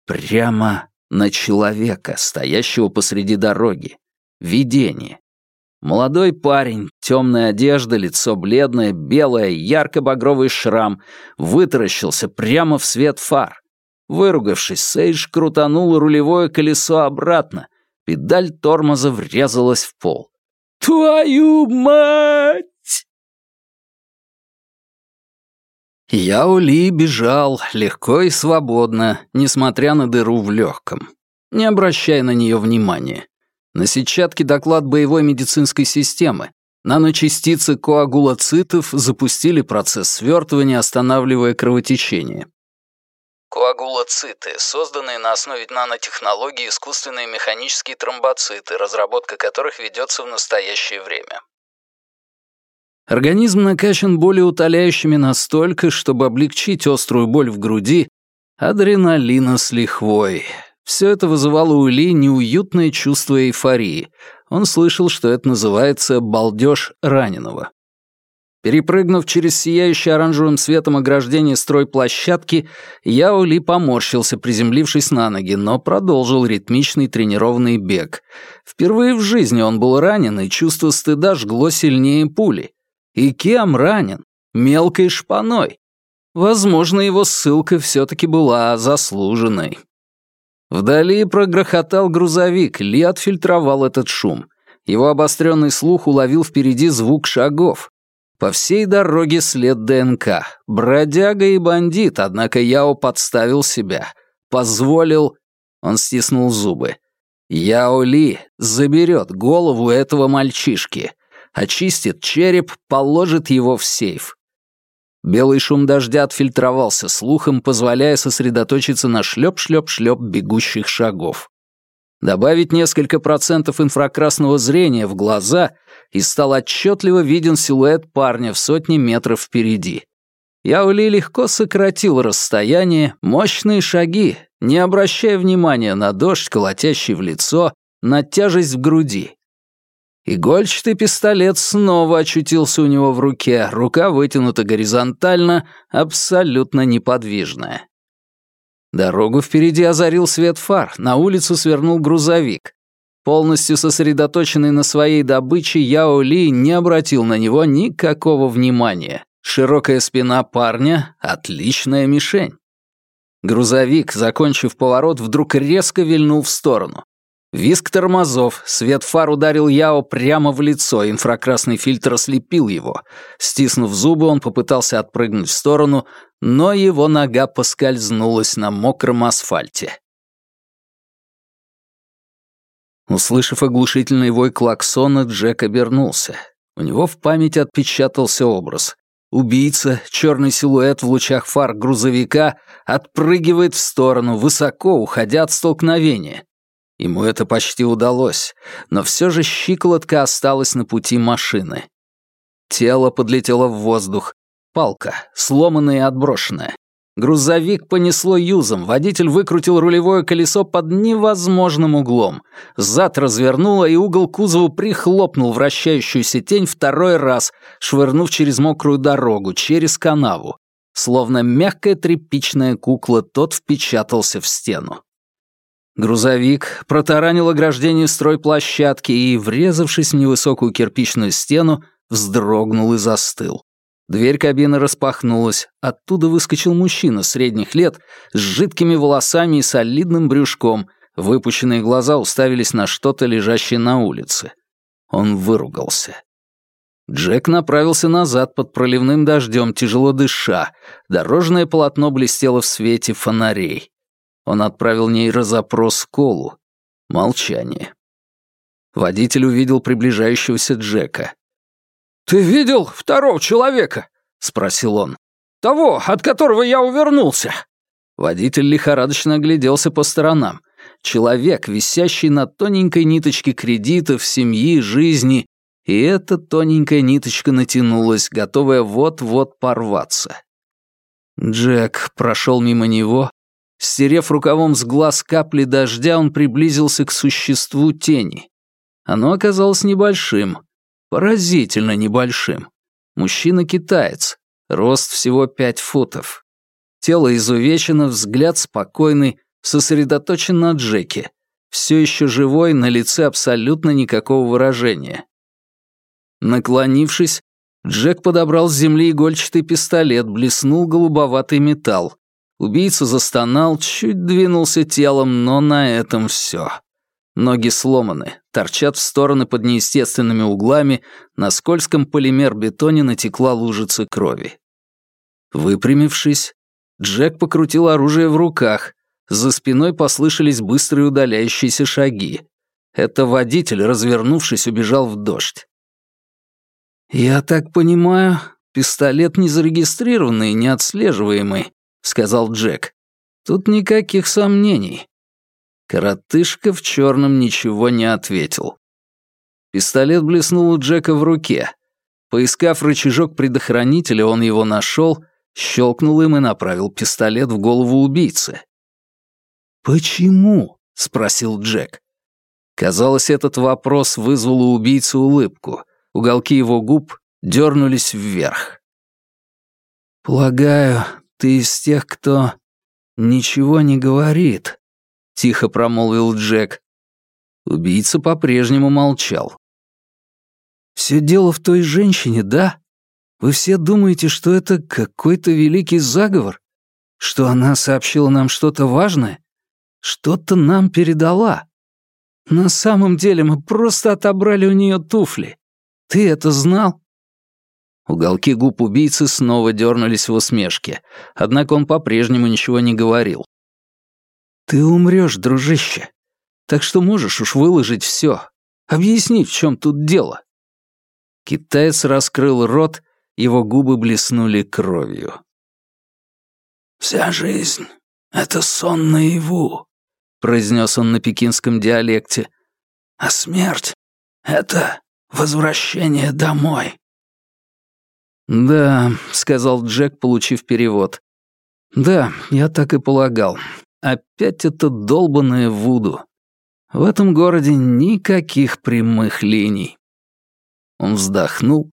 Speaker 2: Прямо на человека, стоящего посреди дороги. Видение. Молодой парень, темная одежда, лицо бледное, белое, ярко-багровый шрам, вытаращился прямо в свет фар. Выругавшись, Сейдж крутанул рулевое колесо обратно. Педаль тормоза врезалась в пол. «Твою мать!» Яо Ли бежал легко и свободно, несмотря на дыру в легком, не обращая на нее внимания. На сетчатке доклад боевой медицинской системы. Наночастицы коагулоцитов запустили процесс свертывания, останавливая кровотечение.
Speaker 8: Коагулоциты, созданные на основе нанотехнологий искусственные механические тромбоциты, разработка которых ведется в настоящее время.
Speaker 2: Организм накачан болеутоляющими настолько, чтобы облегчить острую боль в груди, адреналина с лихвой. Все это вызывало у Ли неуютное чувство эйфории. Он слышал, что это называется «балдеж раненого». Перепрыгнув через сияющее оранжевым светом ограждение стройплощадки, Яо Ли поморщился, приземлившись на ноги, но продолжил ритмичный тренированный бег. Впервые в жизни он был ранен, и чувство стыда жгло сильнее пули. И кем ранен? Мелкой шпаной. Возможно, его ссылка все-таки была заслуженной. Вдали прогрохотал грузовик, Ли отфильтровал этот шум. Его обостренный слух уловил впереди звук шагов. По всей дороге след ДНК. Бродяга и бандит, однако Яо подставил себя. Позволил... Он стиснул зубы. Яо Ли заберет голову этого мальчишки. Очистит череп, положит его в сейф. Белый шум дождя отфильтровался слухом, позволяя сосредоточиться на шлеп-шлеп-шлеп бегущих шагов. Добавить несколько процентов инфракрасного зрения в глаза, и стал отчетливо виден силуэт парня в сотни метров впереди. Яули легко сократил расстояние, мощные шаги, не обращая внимания на дождь, колотящий в лицо, на тяжесть в груди. Игольчатый пистолет снова очутился у него в руке, рука вытянута горизонтально, абсолютно неподвижная. Дорогу впереди озарил свет фар, на улицу свернул грузовик. Полностью сосредоточенный на своей добыче, Яо Ли не обратил на него никакого внимания. Широкая спина парня — отличная мишень. Грузовик, закончив поворот, вдруг резко вильнул в сторону. Виск тормозов, свет фар ударил Яо прямо в лицо, инфракрасный фильтр ослепил его. Стиснув зубы, он попытался отпрыгнуть в сторону, но его нога поскользнулась на мокром асфальте. Услышав оглушительный вой клаксона, Джек обернулся. У него в памяти отпечатался образ. Убийца, черный силуэт в лучах фар грузовика, отпрыгивает в сторону, высоко уходя от столкновения. Ему это почти удалось, но все же щиколотка осталась на пути машины. Тело подлетело в воздух. Палка, сломанная и отброшенная. Грузовик понесло юзом, водитель выкрутил рулевое колесо под невозможным углом. Зад развернуло, и угол кузова прихлопнул вращающуюся тень второй раз, швырнув через мокрую дорогу, через канаву. Словно мягкая тряпичная кукла, тот впечатался в стену. Грузовик протаранил ограждение стройплощадки и, врезавшись в невысокую кирпичную стену, вздрогнул и застыл. Дверь кабины распахнулась. Оттуда выскочил мужчина средних лет с жидкими волосами и солидным брюшком. Выпущенные глаза уставились на что-то, лежащее на улице. Он выругался. Джек направился назад под проливным дождем, тяжело дыша. Дорожное полотно блестело в свете фонарей. Он отправил нейрозапрос Колу. Молчание. Водитель увидел приближающегося Джека. «Ты видел второго человека?» — спросил он. «Того, от которого я увернулся». Водитель лихорадочно огляделся по сторонам. Человек, висящий на тоненькой ниточке кредитов, семьи, жизни, и эта тоненькая ниточка натянулась, готовая вот-вот порваться. Джек прошел мимо него. Стерев рукавом с глаз капли дождя, он приблизился к существу тени. Оно оказалось небольшим, Поразительно небольшим. Мужчина-китаец. Рост всего пять футов. Тело изувечено, взгляд спокойный, сосредоточен на Джеке. Все еще живой, на лице абсолютно никакого выражения. Наклонившись, Джек подобрал с земли игольчатый пистолет, блеснул голубоватый металл. Убийца застонал, чуть двинулся телом, но на этом все. Ноги сломаны, торчат в стороны под неестественными углами, на скользком полимер-бетоне натекла лужица крови. Выпрямившись, Джек покрутил оружие в руках. За спиной послышались быстрые удаляющиеся шаги. Это водитель, развернувшись, убежал в дождь. «Я так понимаю, пистолет не зарегистрированный, не отслеживаемый», — сказал Джек. «Тут никаких сомнений. Коротышка в черном ничего не ответил. Пистолет блеснул у Джека в руке. Поискав рычажок предохранителя, он его нашел, щелкнул им и направил пистолет в голову убийцы. «Почему?» — спросил Джек. Казалось, этот вопрос вызвал у убийцы улыбку. Уголки его губ дернулись вверх. «Полагаю, ты из тех, кто ничего не говорит», — тихо промолвил Джек. Убийца по-прежнему молчал. «Все дело в той женщине, да? Вы все думаете, что это какой-то великий заговор? Что она сообщила нам что-то важное? Что-то нам передала? На самом деле мы просто отобрали у нее туфли. Ты это знал?» Уголки губ убийцы снова дернулись в усмешке, однако он по-прежнему ничего не говорил. Ты умрешь, дружище. Так что можешь уж выложить все. Объяснить, в чем тут дело. Китаец раскрыл рот, его губы блеснули кровью. «Вся жизнь — это сон наяву», — произнес он на пекинском диалекте. «А смерть — это возвращение домой». «Да», — сказал Джек, получив перевод. «Да, я так и полагал. Опять это долбанное Вуду. В этом городе никаких прямых линий. Он вздохнул.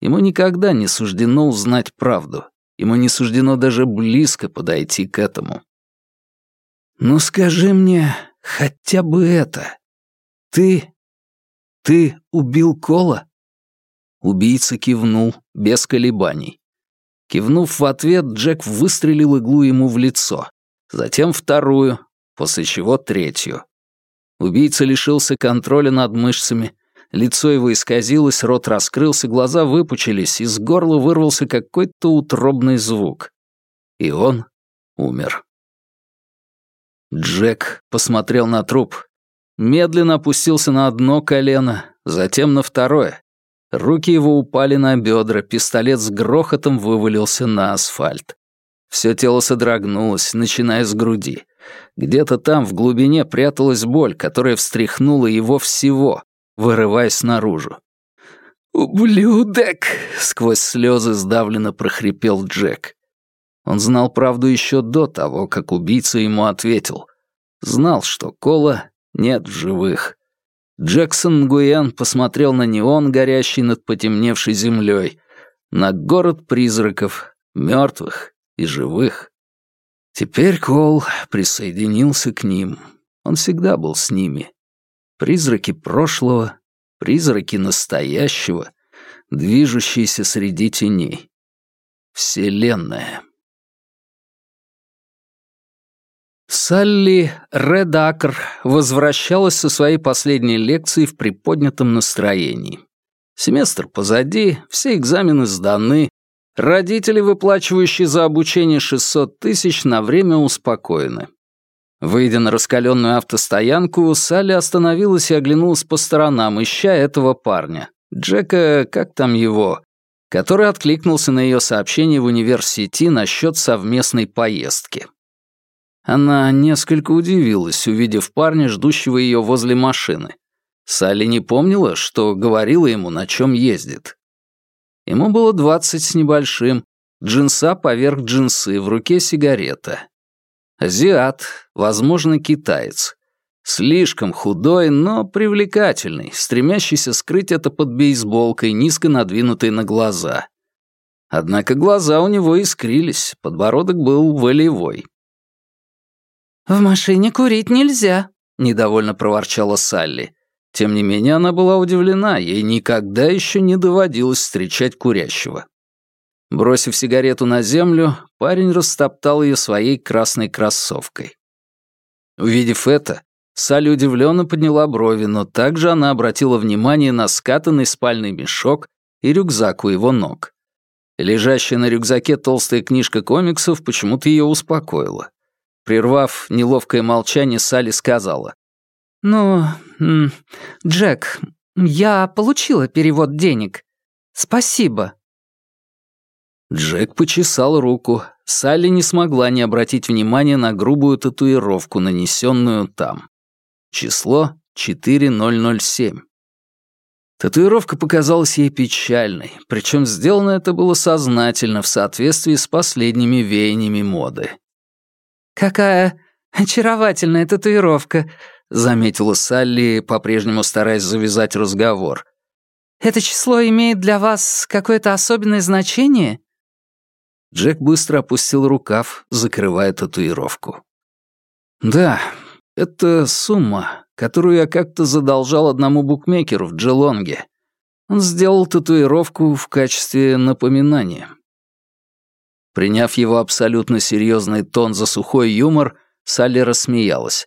Speaker 2: Ему никогда не суждено узнать правду. Ему не суждено даже близко подойти к этому. «Ну скажи мне хотя бы это. Ты... ты убил Кола?» Убийца кивнул, без колебаний. Кивнув в ответ, Джек выстрелил иглу ему в лицо затем вторую, после чего третью. Убийца лишился контроля над мышцами, лицо его исказилось, рот раскрылся, глаза выпучились, из горла вырвался какой-то утробный звук. И он умер. Джек посмотрел на труп, медленно опустился на одно колено, затем на второе. Руки его упали на бедра, пистолет с грохотом вывалился на асфальт. Все тело содрогнулось, начиная с груди. Где-то там, в глубине, пряталась боль, которая встряхнула его всего, вырываясь наружу. «Ублюдок!» — сквозь слезы сдавленно прохрипел Джек. Он знал правду еще до того, как убийца ему ответил. Знал, что Кола нет в живых. Джексон Гуян посмотрел на неон, горящий над потемневшей землей, на город призраков, мертвых и живых. Теперь Кол присоединился к ним. Он всегда был с ними. Призраки прошлого, призраки настоящего, движущиеся среди теней. Вселенная. Салли Редакр возвращалась со своей последней лекции в приподнятом настроении. Семестр позади, все экзамены сданы, родители, выплачивающие за обучение 600 тысяч, на время успокоены. Выйдя на раскаленную автостоянку, Салли остановилась и оглянулась по сторонам, ища этого парня. Джека, как там его, который откликнулся на ее сообщение в университете насчет совместной поездки. Она несколько удивилась, увидев парня, ждущего ее возле машины. Салли не помнила, что говорила ему, на чем ездит. Ему было двадцать с небольшим, джинса поверх джинсы, в руке сигарета. Азиат, возможно, китаец. Слишком худой, но привлекательный, стремящийся скрыть это под бейсболкой, низко надвинутой на глаза. Однако глаза у него искрились, подбородок был волевой.
Speaker 3: «В машине курить нельзя», —
Speaker 2: недовольно проворчала Салли. Тем не менее, она была удивлена, ей никогда еще не доводилось встречать курящего. Бросив сигарету на землю, парень растоптал ее своей красной кроссовкой. Увидев это, Салли удивленно подняла брови, но также она обратила внимание на скатанный спальный мешок и рюкзак у его ног. Лежащая на рюкзаке толстая книжка комиксов почему-то ее успокоила. Прервав неловкое молчание, Салли сказала.
Speaker 3: «Ну, Джек, я получила перевод денег. Спасибо».
Speaker 2: Джек почесал руку. Салли не смогла не обратить внимания на грубую татуировку, нанесенную там. Число 4007. Татуировка показалась ей печальной, причем сделано это было сознательно в соответствии с последними веяниями моды.
Speaker 3: «Какая очаровательная татуировка», —
Speaker 2: заметила Салли, по-прежнему стараясь завязать разговор.
Speaker 3: «Это число имеет для вас какое-то особенное значение?»
Speaker 2: Джек быстро опустил рукав, закрывая татуировку. «Да, это сумма, которую я как-то задолжал одному букмекеру в Джелонге. Он сделал татуировку в качестве напоминания». Приняв его абсолютно серьезный тон за сухой юмор, Салли рассмеялась.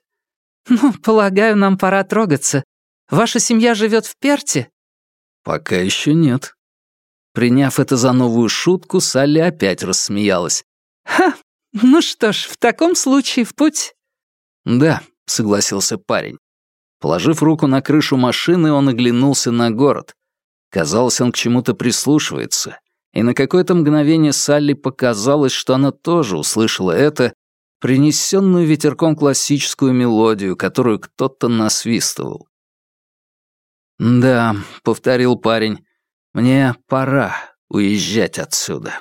Speaker 3: «Ну, полагаю, нам пора трогаться. Ваша семья живет в Перте?»
Speaker 2: «Пока еще нет». Приняв это за новую шутку, Салли опять рассмеялась.
Speaker 3: «Ха, ну что ж, в таком случае в путь».
Speaker 2: «Да», — согласился парень. Положив руку на крышу машины, он оглянулся на город. Казалось, он к чему-то прислушивается и на какое-то мгновение Салли показалось, что она тоже услышала это, принесенную ветерком классическую мелодию, которую кто-то насвистывал. «Да», — повторил парень, — «мне пора уезжать отсюда».